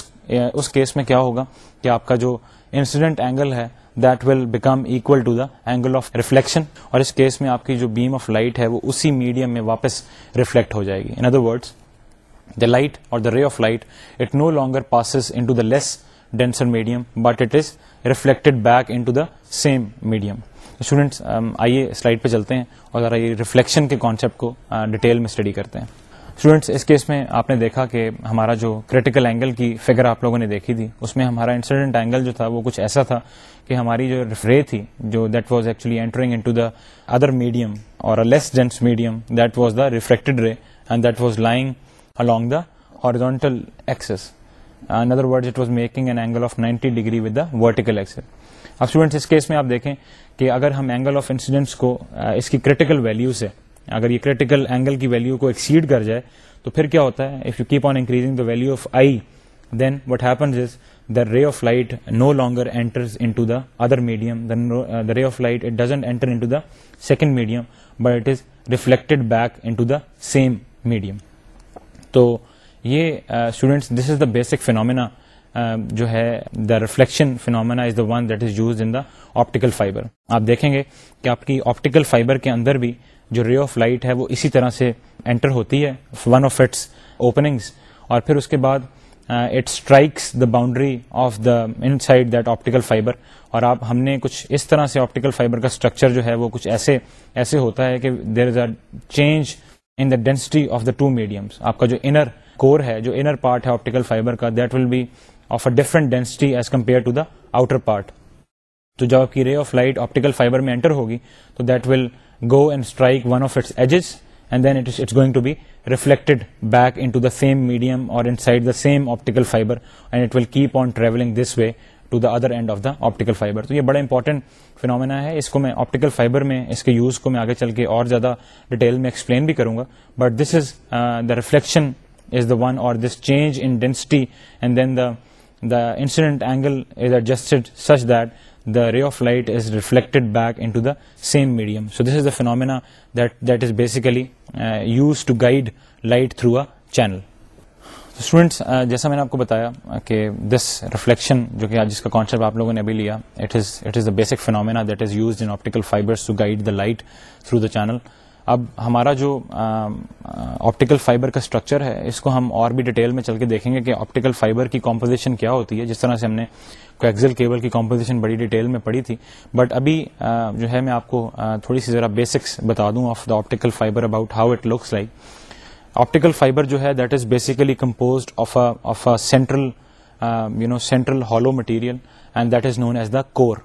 اس کیس میں کیا ہوگا کہ آپ کا جو انسیڈنٹ اینگل ہے that will become equal to the angle of reflection اور اس کیس میں آپ کی جو بیم آف لائٹ ہے وہ اسی میڈیم میں واپس ریفلیکٹ ہو جائے گی in other words the light or the ray of light it no longer passes into the less dense medium but it is reflected back into the same medium students آئیے سلائڈ پہ چلتے ہیں اور ذرا یہ ریفلیکشن کے کانسیپٹ کو ڈیٹیل میں اسٹڈی کرتے ہیں اسٹوڈینٹس اس کیس میں آپ نے دیکھا کہ ہمارا جو کریٹیکل اینگل کی فگر آپ لوگوں نے دیکھی تھی اس میں ہمارا انسیڈنٹ اینگل جو تھا وہ کچھ ایسا تھا کہ ہماری جو رے تھی جو that was actually entering into the other medium or less dense medium that was the refracted ray and that was line along the horizontal 90 میں آپ دیکھیں کہ اگر ہم اینگل آف انسیڈنٹس کو اس کی کریٹیکل ویلو سے اگر یہ کریٹیکل اینگل کی ویلو کو ایکسیڈ کر جائے تو پھر کیا ہوتا ہے value of I then what the ray of light no longer the other medium second medium but it is reflected back in same medium تو یہ students this is the basic phenomena جو ہے the reflection phenomena is the one that is use in the optical fibre آپ دیکھیں گے کہ آپ کی آپٹیکل فائبر کے اندر بھی جو رے آف لائٹ ہے وہ اسی طرح سے انٹر ہوتی ہے ون آف اٹس اوپننگس اور پھر اس کے بعد it strikes the boundary of the inside that optical fibre اور آپ ہم نے کچھ اس طرح سے آپٹیکل فائبر کا اسٹرکچر جو ہے وہ کچھ ایسے ایسے ہوتا ہے کہ there is are change in the density of the two mediums آپ کا جو انر کور ہے جو انر پارٹ ہے آپٹیکل فائبر کا that will be of a different density as compare to the outer part تو جب آپ کی ray of light optical fibre میں انٹر ہوگی تو that will go and strike one of its edges and then it it's going to be reflected back into the same medium اور inside the same optical fibre and it will keep on travelling this way to the other end of the optical fibre تو یہ بڑا امپورٹنٹ فینومینا ہے اس کو میں آپٹیکل فائبر میں اس کے یوز کو میں آگے چل کے اور زیادہ ڈیٹیل میں ایکسپلین بھی کروں گا but this is the reflection is the one اور this change in density and then the the incident angle is adjusted such the rough light is reflected back in same medium so this is the phenomena that is basically use to guide light through a channel students جیسا میں نے آپ کو بتایا کہ دس ریفلیکشن جو کہ آج جس کا کانسپٹ آپ لوگوں نے basic phenomena that is use in optical fibres to guide the light through the channel اب ہمارا جو آپٹیکل فائبر کا اسٹرکچر ہے اس کو ہم اور بھی ڈیٹیل میں چل کے دیکھیں گے کہ آپٹیکل فائبر کی کمپوزیشن کیا ہوتی ہے جس طرح سے ہم نے کوئیزل کیبل کی کمپوزیشن بڑی ڈیٹیل میں پڑھی تھی بٹ ابھی جو ہے میں آپ کو تھوڑی سی ذرا بیسکس بتا دوں of the optical fibre about how it looks like optical fibre جو ہے that is basically compose of of a central you know central hollow material and that is known as the core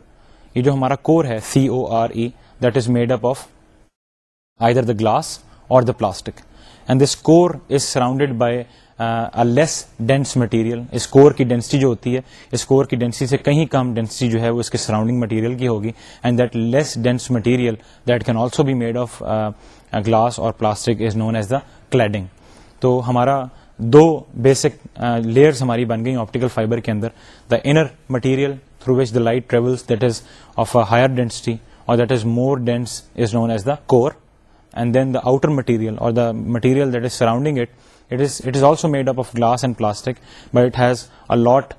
یہ جو ہمارا کور ہے C O R E that is made up of ادھر دا گلاس اور the plastic and the core is surrounded بائیس ڈینس مٹیریل اس کور کی ڈینسٹی جو ہوتی ہے اس کور کی ڈینسٹی سے کہیں کم ڈینسٹی جو ہے وہ اس کے سراؤنڈنگ مٹیریل کی ہوگی and that less dense material that can also be made of glass or plastic is known as the cladding تو ہمارا دو بیسک لیئرس uh, ہماری بن گئی آپٹیکل فائبر کے اندر the inner material through which the light travels that is of a higher density or that is more dense is known as the core and then the outer material اور the material that is is is surrounding it it it also made up of glass and plastic but it has a lot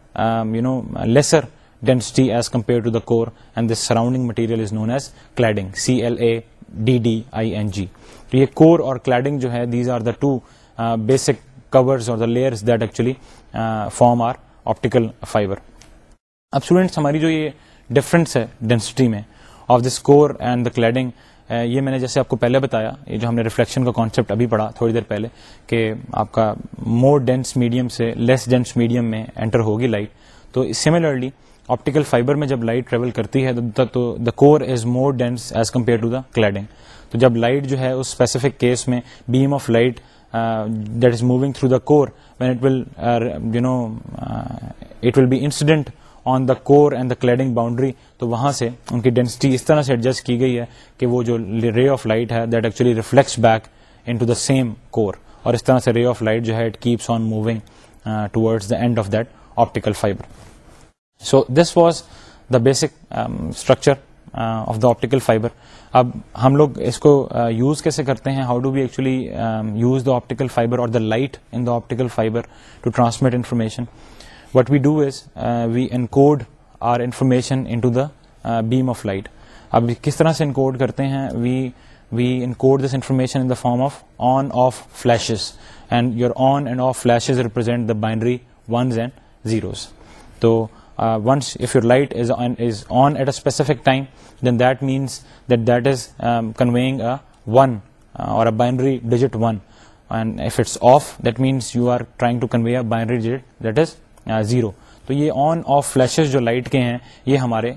you know lesser density as compare to the core and this surrounding material is known as cladding C L A D D I N G تو یہ کور اور کلیڈنگ جو ہے these are the two basic cores or the layers that actually form our optical fibre اب اسٹوڈینٹس ہماری جو یہ ڈفرینس ہے ڈینسٹی میں of this core and the cladding یہ میں نے جیسے آپ کو پہلے بتایا یہ جو ہم نے ریفلیکشن کا کانسیپٹ ابھی پڑھا تھوڑی دیر پہلے کہ آپ کا مور ڈینس میڈیم سے لیس ڈینس میڈیم میں انٹر ہوگی لائٹ تو سملرلی آپٹیکل فائبر میں جب لائٹ ٹریول کرتی ہے تو the core is more dense as compare to the cladding تو جب لائٹ جو ہے اس اسپیسیفک کیس میں beam of light that is moving through the core when it will you know it will be incident on the core and the cladding boundary تو وہاں سے ان کی ڈینسٹی اس طرح سے ایڈجسٹ کی گئی ہے کہ وہ جو رے آف لائٹ ہے that actually reflects back into the same core اور اس طرح سے رے آف لائٹ جو ہے it keeps on moving the end of that optical fibre so this was the basic structure of the optical fibre اب ہم لوگ اس کو یوز uh, کیسے کرتے ہیں how do we actually use the optical fibre or the light in the optical fibre to transmit information what we do is we encode our information beam of light اب کس طرح سے انکوڈ کرتے ہیں we we encode this information in the form of on off flashes and your on and off flashes represent the binary ones and zeros تو once if your light is is on at a specific time then that means that that is conveying a a one or binary digit one and if it's off that means you are trying to convey a binary digit that is zero تو یہ آن آف فلیشز جو لائٹ کے ہیں یہ ہمارے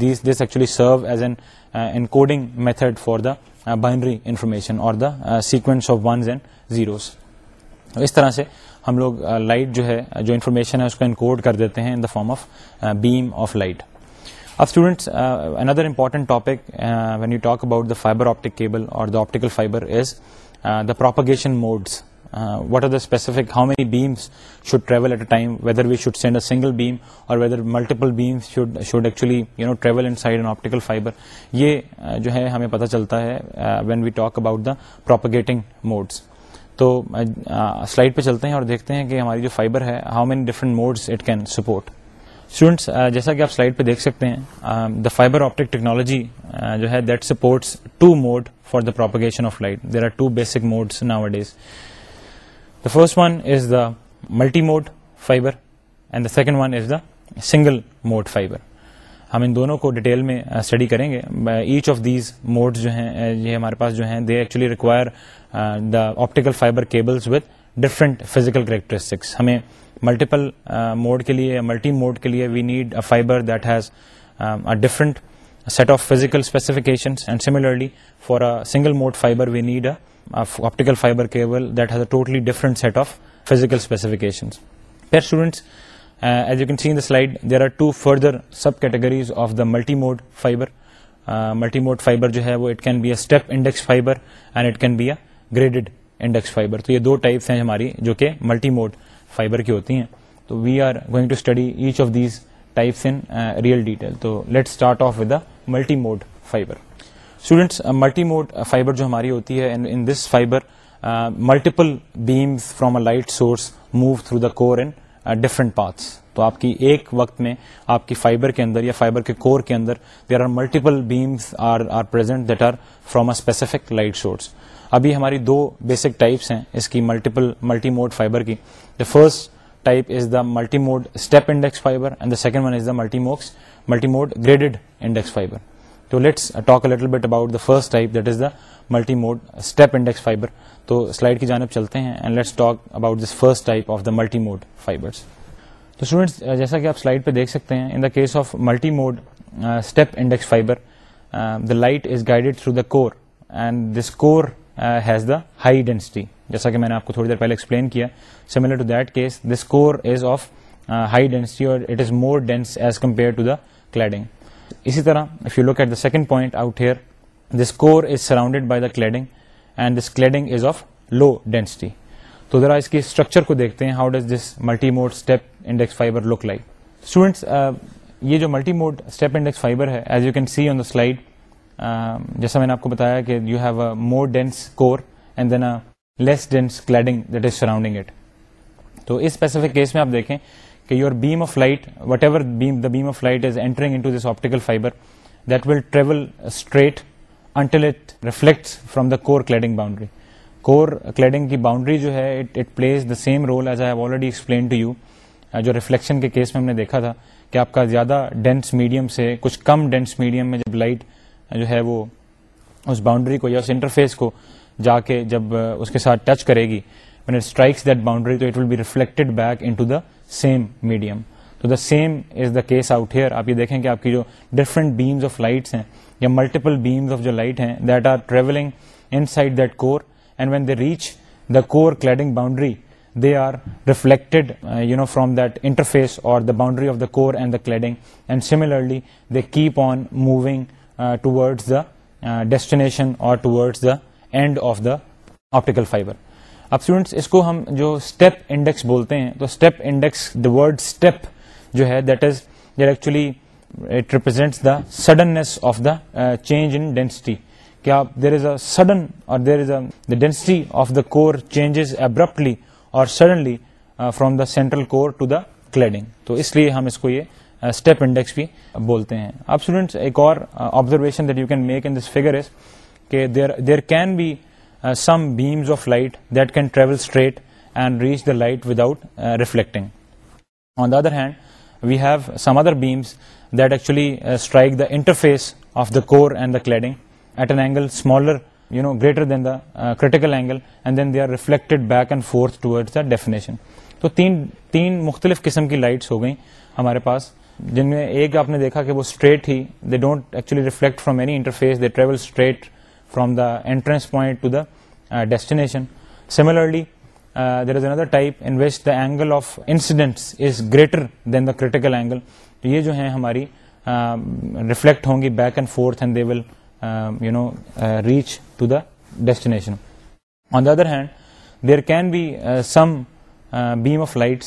this this actually serve as an encoding method for the binary information اور the sequence of ones and zeros اس طرح سے ہم لوگ لائٹ جو ہے جو انفارمیشن ہے اس کو انکوڈ کر دیتے ہیں in the form of beam of light اب students another important topic when you talk about the fibre optic cable اور the optical fibre is the propagation modes what are the specific how many beams should travel at a time whether we should send a single beam or whether multiple beams should actually you know travel inside and optical fibre یہ جو ہے ہمیں پتہ چلتا ہے when we talk about the propagating modes تو سلائڈ پہ چلتے ہیں اور دیکھتے ہیں کہ ہماری جو فائبر ہے how many different modes it can support supports جیسا کہ آپ سلائڈ پہ دیکھ سکتے ہیں دا فائبر آپٹک ٹیکنالوجی جو ہے that supports two mode for the propagation of light there are two basic modes نا these the first one is the multi mode fibre and the second one is the single mode fibre ہم ان دونوں کو ڈیٹیل میں اسٹڈی uh, کریں گے ایچ آف دیز موڈز جو ہیں uh, یہ ہمارے پاس جو ہیں they actually require the optical fibre cables with different physical characteristics ہمیں ملٹیپل موڈ uh, کے لیے ملٹی موڈ کے لیے we need a fibre that has a different set of physical specifications and similarly for a single mode fibre we need a optical fibre cable that has a totally different set of physical categories of the multi mode fibre multi mode fibre جو ہے وہ it can be a step index fibre and it can be a graded index fibre تو یہ دو ٹائپس ہیں ہماری جو کہ ملٹی موڈ فائبر کی ہوتی ہیں تو we are going to study each of these types in real detail تو let start off with the multi mode fibre students multi mode fibre جو ہماری ہوتی ہے in this fibre multiple beams from a light source move through the core in different paths تو آپ کی ایک وقت میں آپ کی فائبر کے اندر یا فائبر کے کور کے اندر there are multiple beams are are present that are from a specific light source ابھی ہماری دو بیسک ٹائپس ہیں اس کی ملٹیپل ملٹی موڈ فائبر کی the first type is the multi mode step index fibre and the second one is the multi mocks multi mode graded index fibre تو let's talk little bit about the first type that is the multi mode step index fibre تو سلائڈ کی جانب چلتے ہیں and let's talk about this first type of the multi mode fibres تو اسٹوڈینٹس جیسا کہ آپ سلائڈ پہ دیکھ سکتے ہیں in the case of multi mode step index fibre the light is guided through the core and this core has the high density جیسا کہ میں نے آپ کو تھوڑی دیر پہلے ایکسپلین کیا similar to that case this core is of high density or it is more dense as compare to the cladding اسی طرح if you look at the second point out here this core is surrounded by the cladding and this cladding is of low density تو ذرا اس کی اسٹرکچر کو دیکھتے ہیں how does this multi mode step index fibre look like students یہ جو multi mode step index fibre ہے as you can see on the slide جیسا میں نے آپ کو بتایا کہ you have a more dense core and then a less dense cladding that is surrounding it تو اس اسپیسیفک کیس میں آپ دیکھیں کہ your beam of light whatever beam the beam of light is entering this optical fibre that will travel straight until it reflects from the core cladding boundary core cladding کی باؤنڈری جو ہے it plays the same role as I already explain to you جو ریفلیکشن کے کیس میں ہم نے دیکھا تھا کہ آپ کا زیادہ ڈینس میڈیم سے کچھ کم ڈینس میڈیم میں جب لائٹ جو ہے وہ اس باؤنڈری کو یا اس انٹرفیس کو جا کے جب uh, اس کے ساتھ ٹچ کرے گی when it strikes that boundary تو it will be reflected back into the same medium تو the same is the case out here آپ یہ دیکھیں کہ آپ کی جو ڈفرنٹ بیمز آف لائٹس ہیں یا ملٹیپل بیمز آف جو لائٹ ہیں that are travelling inside that core and when they reach the core cladding boundary they are reflected you know from that interface or the boundary of the core and the cladding and similarly they keep on moving towards the destination or towards the end of the optical fibre اب اسٹوڈینٹس اس کو ہم جو اسٹیپ انڈیکس بولتے ہیں تو step index the word step جو ہے that is is actually it represents the the of change in density کیا دیر اے سڈن اور there is a density of the core changes abruptly اور suddenly from the central core to the cladding تو اس لیے ہم اس کو یہ اسٹیپ uh, انڈیکس بھی بولتے ہیں اب اسٹوڈینٹس ایک اور observation that you can make in this figure there can be some beams of light that can travel straight and reach the light with reflecting on the other hand we have some other beams that actually strike the interface of the core and the cladding at an angle smaller you know greater than the critical angle and and then they are reflected back forth the definition تو تین تین مختلف قسم کی لائٹس ہو گئیں ہمارے پاس جن میں ایک آپ نے دیکھا کہ وہ اسٹریٹ ہی they don't actually reflect from any interface they travel straight from the entrance پوائنٹنیشن سملرلی دیر از اندر angle of incidence is greater than the کر ہماری ریفلیکٹ ہوں گی back and forth reach to the destination on the other hand there can be some beam of light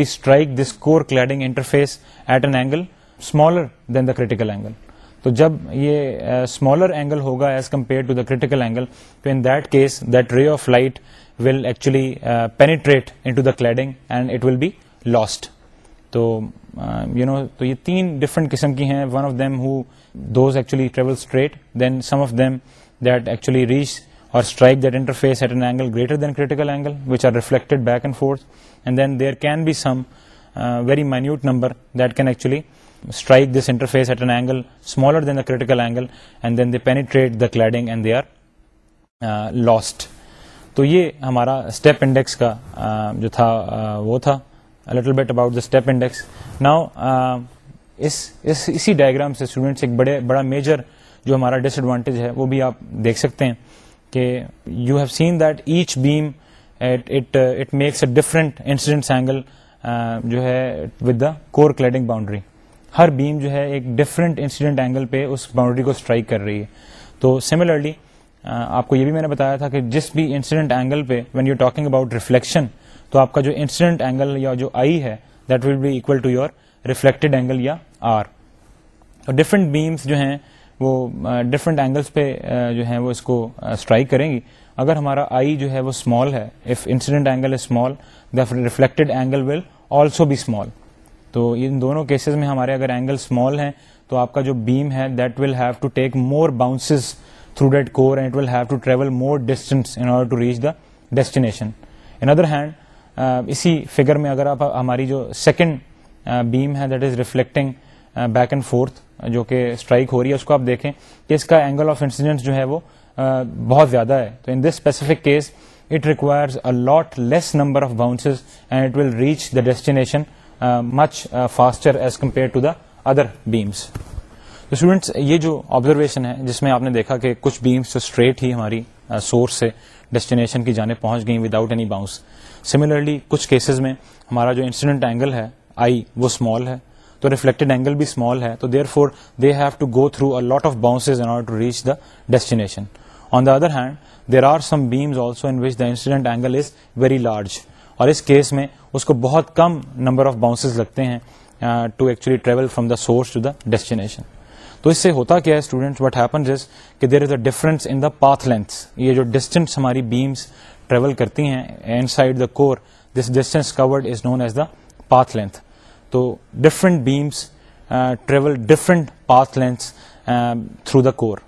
strike this core cladding interface at an angle smaller than the critical angle تو جب یہ اسمالر uh, اینگل ہوگا as compare to the critical angle تو in that case that ray of light will actually penetrate into the cladding and it will be lost تو یو uh, نو تو یہ تین ڈفرنٹ قسم کی ہیں one of them who those actually travel straight then some of them that actually reach اور strike that interface at an angle greater than critical angle which are reflected back and forth and then there can be some very minute number that can actually strike this interface at at an angle smaller than the critical angle and then they penetrate the cladding and they are lost تو یہ ہمارا اسٹیپ انڈیکس کا uh, جو تھا uh, وہ تھا little bit about the step index now diagram سے اسٹوڈینٹس ایک بڑے بڑا میجر جو ہمارا ڈس ایڈوانٹیج ہے وہ بھی آپ دیکھ سکتے ہیں کہ you have seen that each beam at different incident angle جو ہے with the core cladding boundary ہر بیم جو ہے ایک ڈفرینٹ انسیڈنٹ اینگل پہ اس باؤنڈری کو اسٹرائک کر رہی ہے تو سملرلی آپ کو یہ بھی میں نے بتایا تھا کہ جس بھی انسیڈنٹ اینگل پہ when you talking about reflection تو آپ کا جو انسیڈنٹ اینگل یا جو آئی ہے that will be equal to your reflected angle یا آر اور ڈفرنٹ بیمس جو ہیں وہ ڈفرینٹ اینگلس پہ جو ہیں وہ اس کو اسٹرائک کریں گی اگر ہمارا آئی جو ہے وہ اسمال ہے if incident angle is small reflected angle will also be small تو ان دونوں کیسز میں ہمارے اگر اینگل اسمال ہیں تو آپ کا جو بیم ہے that will have to take more bounces through that core and will have to travel more distance in order to reach the destination in other hand اسی فگر میں اگر آپ ہماری جو سیکنڈ بیم ہے that is reflecting back and forth جو کہ اسٹرائک ہو رہی ہے اس کو آپ دیکھیں کہ اس کا اینگل آف انسیڈنٹ جو ہے وہ بہت زیادہ ہے تو in this specific case it requires a lot less number of bounces and it will reach the destination much faster as compare to the other beams تو اسٹوڈینٹس یہ جو آبزرویشن ہے جس میں آپ نے دیکھا کہ کچھ بیمس جو اسٹریٹ ہی ہماری سورس سے ڈیسٹینیشن کی جانے پہنچ گئیں وداؤٹ اینی باؤنس سملرلی کچھ کیسز میں ہمارا جو انسیڈنٹ اینگل ہے آئی وہ اسمال ہے تو ریفلیکٹڈ اینگل بھی اسمال ہے تو therefore they have to go through lot of bounces in order destination on the other hand there are some beams also in which the incident angle is very large اور اس کیس میں اس کو بہت کم نمبر آف باؤنسز لگتے ہیں to actually travel from the source to the destination تو اس سے ہوتا کیا ہے اسٹوڈنٹس وٹ از کہ there is a difference in the path lengths یہ جو ڈسٹینس ہماری بیمس ٹریول کرتی ہیں inside the core this distance covered is known as the path length تو different beams travel different path length through the core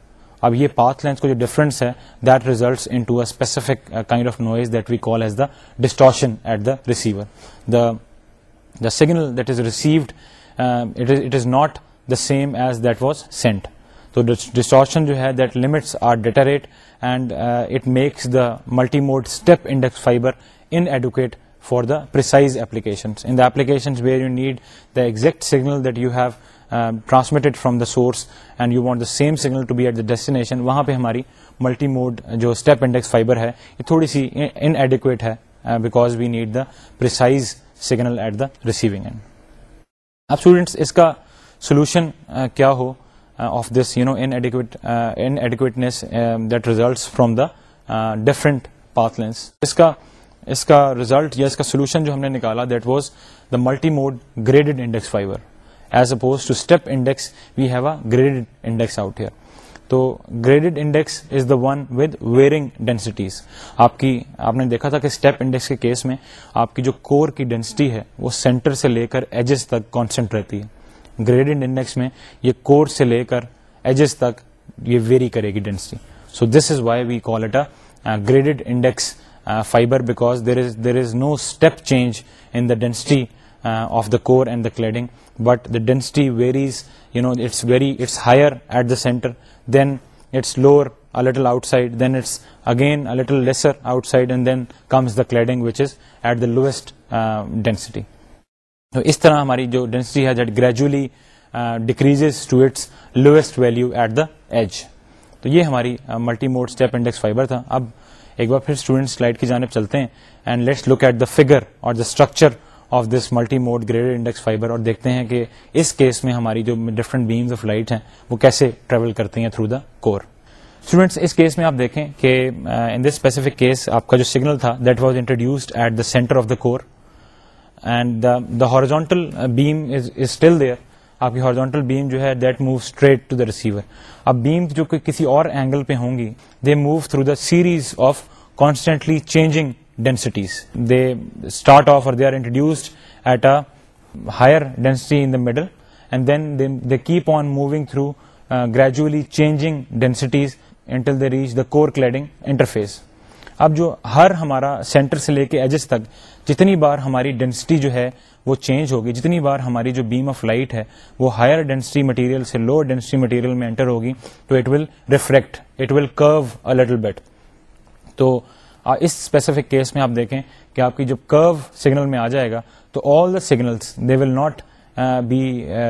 اب یہ پاتھ لینس کو جو ڈفرنس ہے that results into specific kind of noise that we call as the distortion at the receiver the the signal that is received it is not the same as that was sent تو ڈسٹارشن جو ہے that limits are ڈیٹریٹ and it makes the multi mode step index fibre inadequate for the precise application in the application where exact signal that you have transmitted from the source and you want the same signal to be at the destination وہاں پہ ہماری ملٹی موڈ جو اسٹیپ انڈیکس فائبر ہے یہ تھوڑی سی ان ایڈیکویٹ ہے because we need the precise signal at the receiving end اب اسٹوڈینٹس اس کا سولوشن کیا ہو of this you know inadequateness that results from the different path lens اس کا اس کا ریزلٹ یا اس کا سولوشن جو ہم نے نکالا that was the multi mode graded index fibre as appendix we have grade here تو گریڈ انڈیکس ڈینسٹیز نے دیکھا تھا کہ اسٹیپ انڈیکس کے کیس میں آپ کی جو کور کی ڈینسٹی ہے وہ سینٹر سے لے کر ایجز تک کانسٹنٹ رہتی ہے گریڈڈ انڈیکس میں یہ کور سے لے کر ایجز تک یہ ویری کرے گی density so this is why we call it a grade index fibre because there is there is no step change in the density of the core and the cladding but the density varies you know it's very it's higher at the centre outside then it's again داڈنگ density تو اس طرح ہماری جو ڈینسٹی ہے gradually decrease to its lowest value at the edge تو یہ ہماری multi mode step index fibre تھا اب ایک بار پھر اسٹوڈنٹ سلائڈ کی جانب چلتے ہیں and let's look at the figure اور the structure of this multi mode grade index fibre اور دیکھتے ہیں کہ اس کیس میں ہماری جو ڈفرنٹ بیمس آف لائٹ ہیں وہ کیسے ٹریول کرتے ہیں تھرو دا کور اسٹوڈینٹس اس کیس میں آپ دیکھیں کہ ان دس اسپیسیفک کیس آپ کا جو سگنل تھا that was introduced at the centre of the core and the horizontal beam is is still there آپ کی ہارزونٹل بیم جو ہے that move straight to the receiver اب بیم جو کسی اور اینگل پہ ہوں گی they move through the series of constantly changing densities they start off اور middle and keep on moving gradually reach the ہمارا سینٹر سے لے کے ایجز تک جتنی بار ہماری ڈینسٹی جو ہے وہ چینج ہوگی جتنی بار ہماری جو بیم آف لائٹ ہے وہ ہائر ڈینسٹی مٹیریل سے لوور ڈینسٹی مٹیریل میں انٹر ہوگی تو it will refract it will curve a little bit تو اس اسپیسیفک کیس میں آپ دیکھیں کہ آپ کی جب کرو سگنل میں آ جائے گا تو all the signals they will not be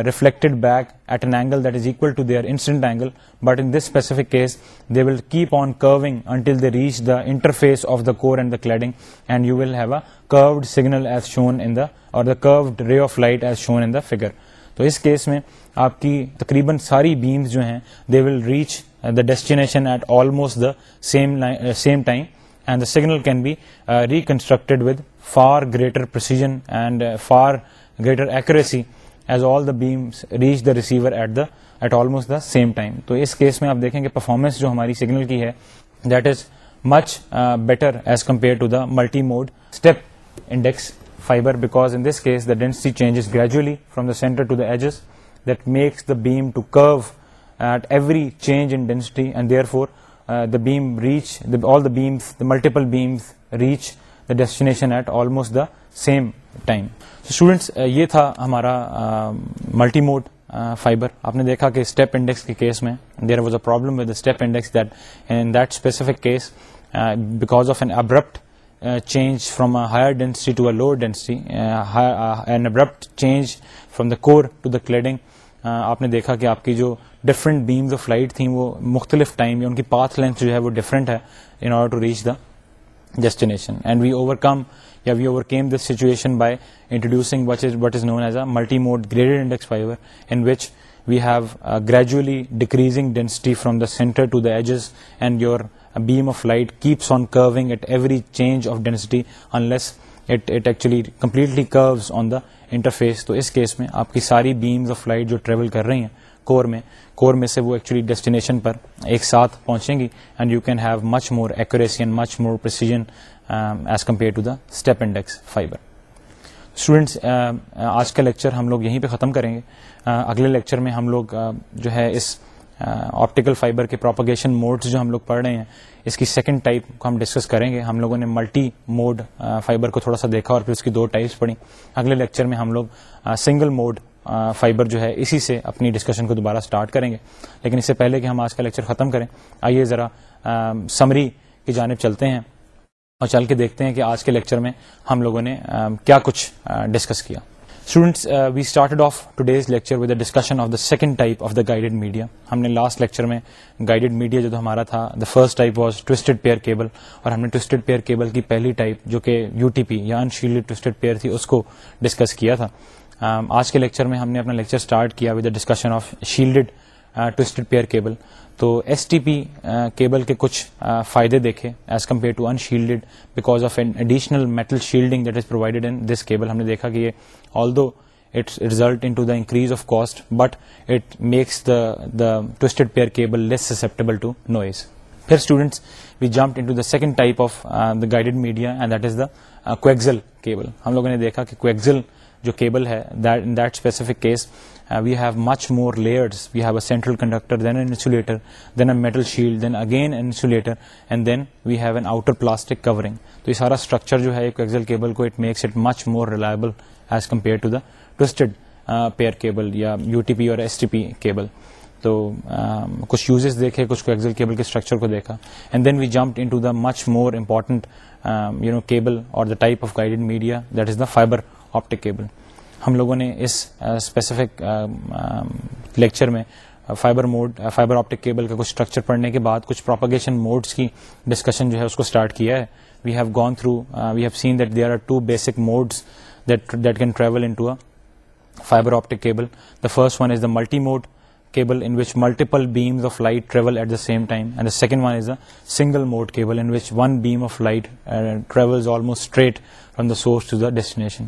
reflected back at an angle that is equal to their instant angle but in this specific case they will keep on curving until they reach the interface of the core and the cladding and you will have a curved signal as shown in اور curved ray of light as shown in figure تو اس کیس میں آپ کی تقریباً ساری بیمز جو ہیں they will reach the destination at almost the same same time and the signal can be reconstructed with far greater precision and far greater accuracy as all the beam reach the receiver at almost time تو اس کیس میں آپ دیکھیں گے پرفارمنس جو ہماری سگنل کی ہے that is much better as compare to the multi mode step index fibre because in this case the density change gradually from the centre to the edges that makes the beam to curve at every change in density and therefore the beam reach all the beams the multiple beams reach the the destination at almost same time students یہ تھا ہمارا ملٹی موڈ فائبر آپ نے دیکھا کہ اسٹیپ اسٹیپ انڈیکس انڈیکس کے کیس کیس میں there was a problem with that that in specific because of an abrupt change from higher density to a lower density an abrupt change from the core to the cladding آپ نے دیکھا کہ آپ کی جو ڈفرنٹ بیمز آف لائٹ تھیں وہ مختلف ٹائم یا ان کی پاتھ لینتھ جو ہے وہ ڈفرینٹ ہے in order to reach the destination and we overcome یا we overcame this situation by introducing what is what is known as a multi mode grade index fibre in which we have gradually decreasing density from the centre to the edges and your beam of light keeps on curving at every change of density unless it actually completely crosses on the interface تو اس کیس میں آپ کی ساری بیمز آف لائٹ جو ٹریول کر رہی ہیں کور میں کور میں سے وہ ایکچولی ڈیسٹینیشن پر ایک ساتھ پہنچیں گی and you can have much more accuracy and much more precision as compare to the step index fibre students آج کا لیکچر ہم لوگ یہیں پہ ختم کریں گے اگلے لیکچر میں ہم لوگ جو ہے اس آپٹیکل فائبر کے پروپگیشن موڈس جو ہم لوگ پڑھ رہے ہیں اس کی سیکنڈ ٹائپ کو ہم ڈسکس کریں گے ہم لوگوں نے ملٹی موڈ فائبر کو تھوڑا سا دیکھا اور پھر اس کی دو ٹائپس پڑھی اگلے لیکچر میں ہم لوگ سنگل موڈ فائبر جو ہے اسی سے اپنی ڈسکشن کو دوبارہ سٹارٹ کریں گے لیکن اس سے پہلے کہ ہم آج کا لیکچر ختم کریں آئیے ذرا سمری کی جانب چلتے ہیں اور چل کے دیکھتے ہیں کہ آج کے لیکچر میں ہم لوگوں نے کیا کچھ ڈسکس کیا students we started off today's lecture with discussion of the second type of the guide media ہم نے لاسٹ لیکچر میں گائیڈیڈ میڈیا جو ہمارا تھا the first type was twisted pair cable اور ہم نے ٹوسٹڈ پیئر کیبل کی پہلی ٹائپ جو کہ یو ٹی پی یا انشیلڈ ٹوسٹڈ پیئر تھی اس کو ڈسکس کیا تھا Um, آج کے لیکچر میں ہم نے اپنا لیکچر اسٹارٹ کیا with the discussion of shielded twisted pair cable تو ایس ٹی پی کیبل کے کچھ uh, فائدے دیکھے as compare to unshielded because of an additional metal shielding that is provided in this cable ہم نے دیکھا کہ یہ although it's result into the increase of cost but it makes the the twisted pair cable less susceptible to noise پھر students we jumped into the second type of the guided media and that is the coaxial cable ہم لوگوں نے دیکھا کہ uh, جو کیبل ہے that specific case we have much more layers we have a central conductor then insulator then a metal shield then again insulator and then we have an outer plastic covering تو یہ سارا اسٹرکچر جو ہے ایکزل کیبل کو it it makes much more reliable as compare to the twisted pair cable یا یو ٹی پی اور ایس ٹی پی کیبل تو um, کچھ یوزز دیکھے کچھ کو ایکزل کیبل کے اسٹرکچر کو دیکھا and then we jump to the much more important اور the type of guided media that is the fibre optic cable ہم لوگوں نے اس اسپیسیفک لیکچر میں fibre fibre mode optic cable کا کچھ اسٹرکچر پڑھنے کے بعد کچھ پروپگیشن موڈس کی ڈسکشن جو ہے اس کو اسٹارٹ کیا ہے we have gone through we have seen that are two basic modes that can travel into fibre optic cable the first one is the multi mode cable in which multiple beams of light at the same time and second one is a single mode cable beam of light almost straight from the source to destination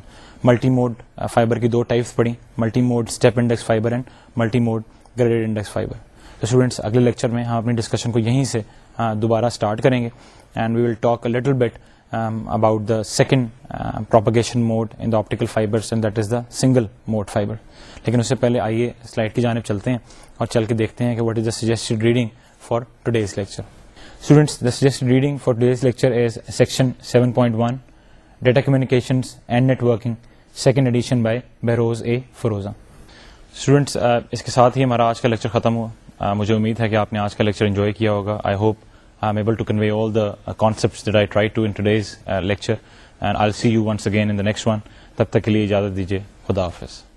multi mode fibre کی دو ٹائپس پڑھی multi mode step index fibre and multi mode grade index fibre تو اسٹوڈینٹس اگلے لیکچر میں ہم اپنی ڈسکشن کو یہیں سے uh, دوبارہ اسٹارٹ کریں گے and we will talk little bit about the second propagation mode in the optical fibres and that is the single mode fibre لیکن اس سے پہلے آئیے سلائڈ کی جانب چلتے ہیں اور چل کے دیکھتے ہیں کہ what is the suggested reading for today's lecture students the suggested reading for to days lecture is section seven point one data communications and networking second edition by Behrouz A Forouzan students اس کے ساتھ ہی ہمارا آج کا لیکچر ختم ہوا مجھے امید ہے کہ آپ نے آج کا لیکچر انجوائے کیا ہوگا I hope I am able to convey all the that I try to in lecture and I see you once again in the next one تب تک کے لیے اجازت دیجیے خدا حافظ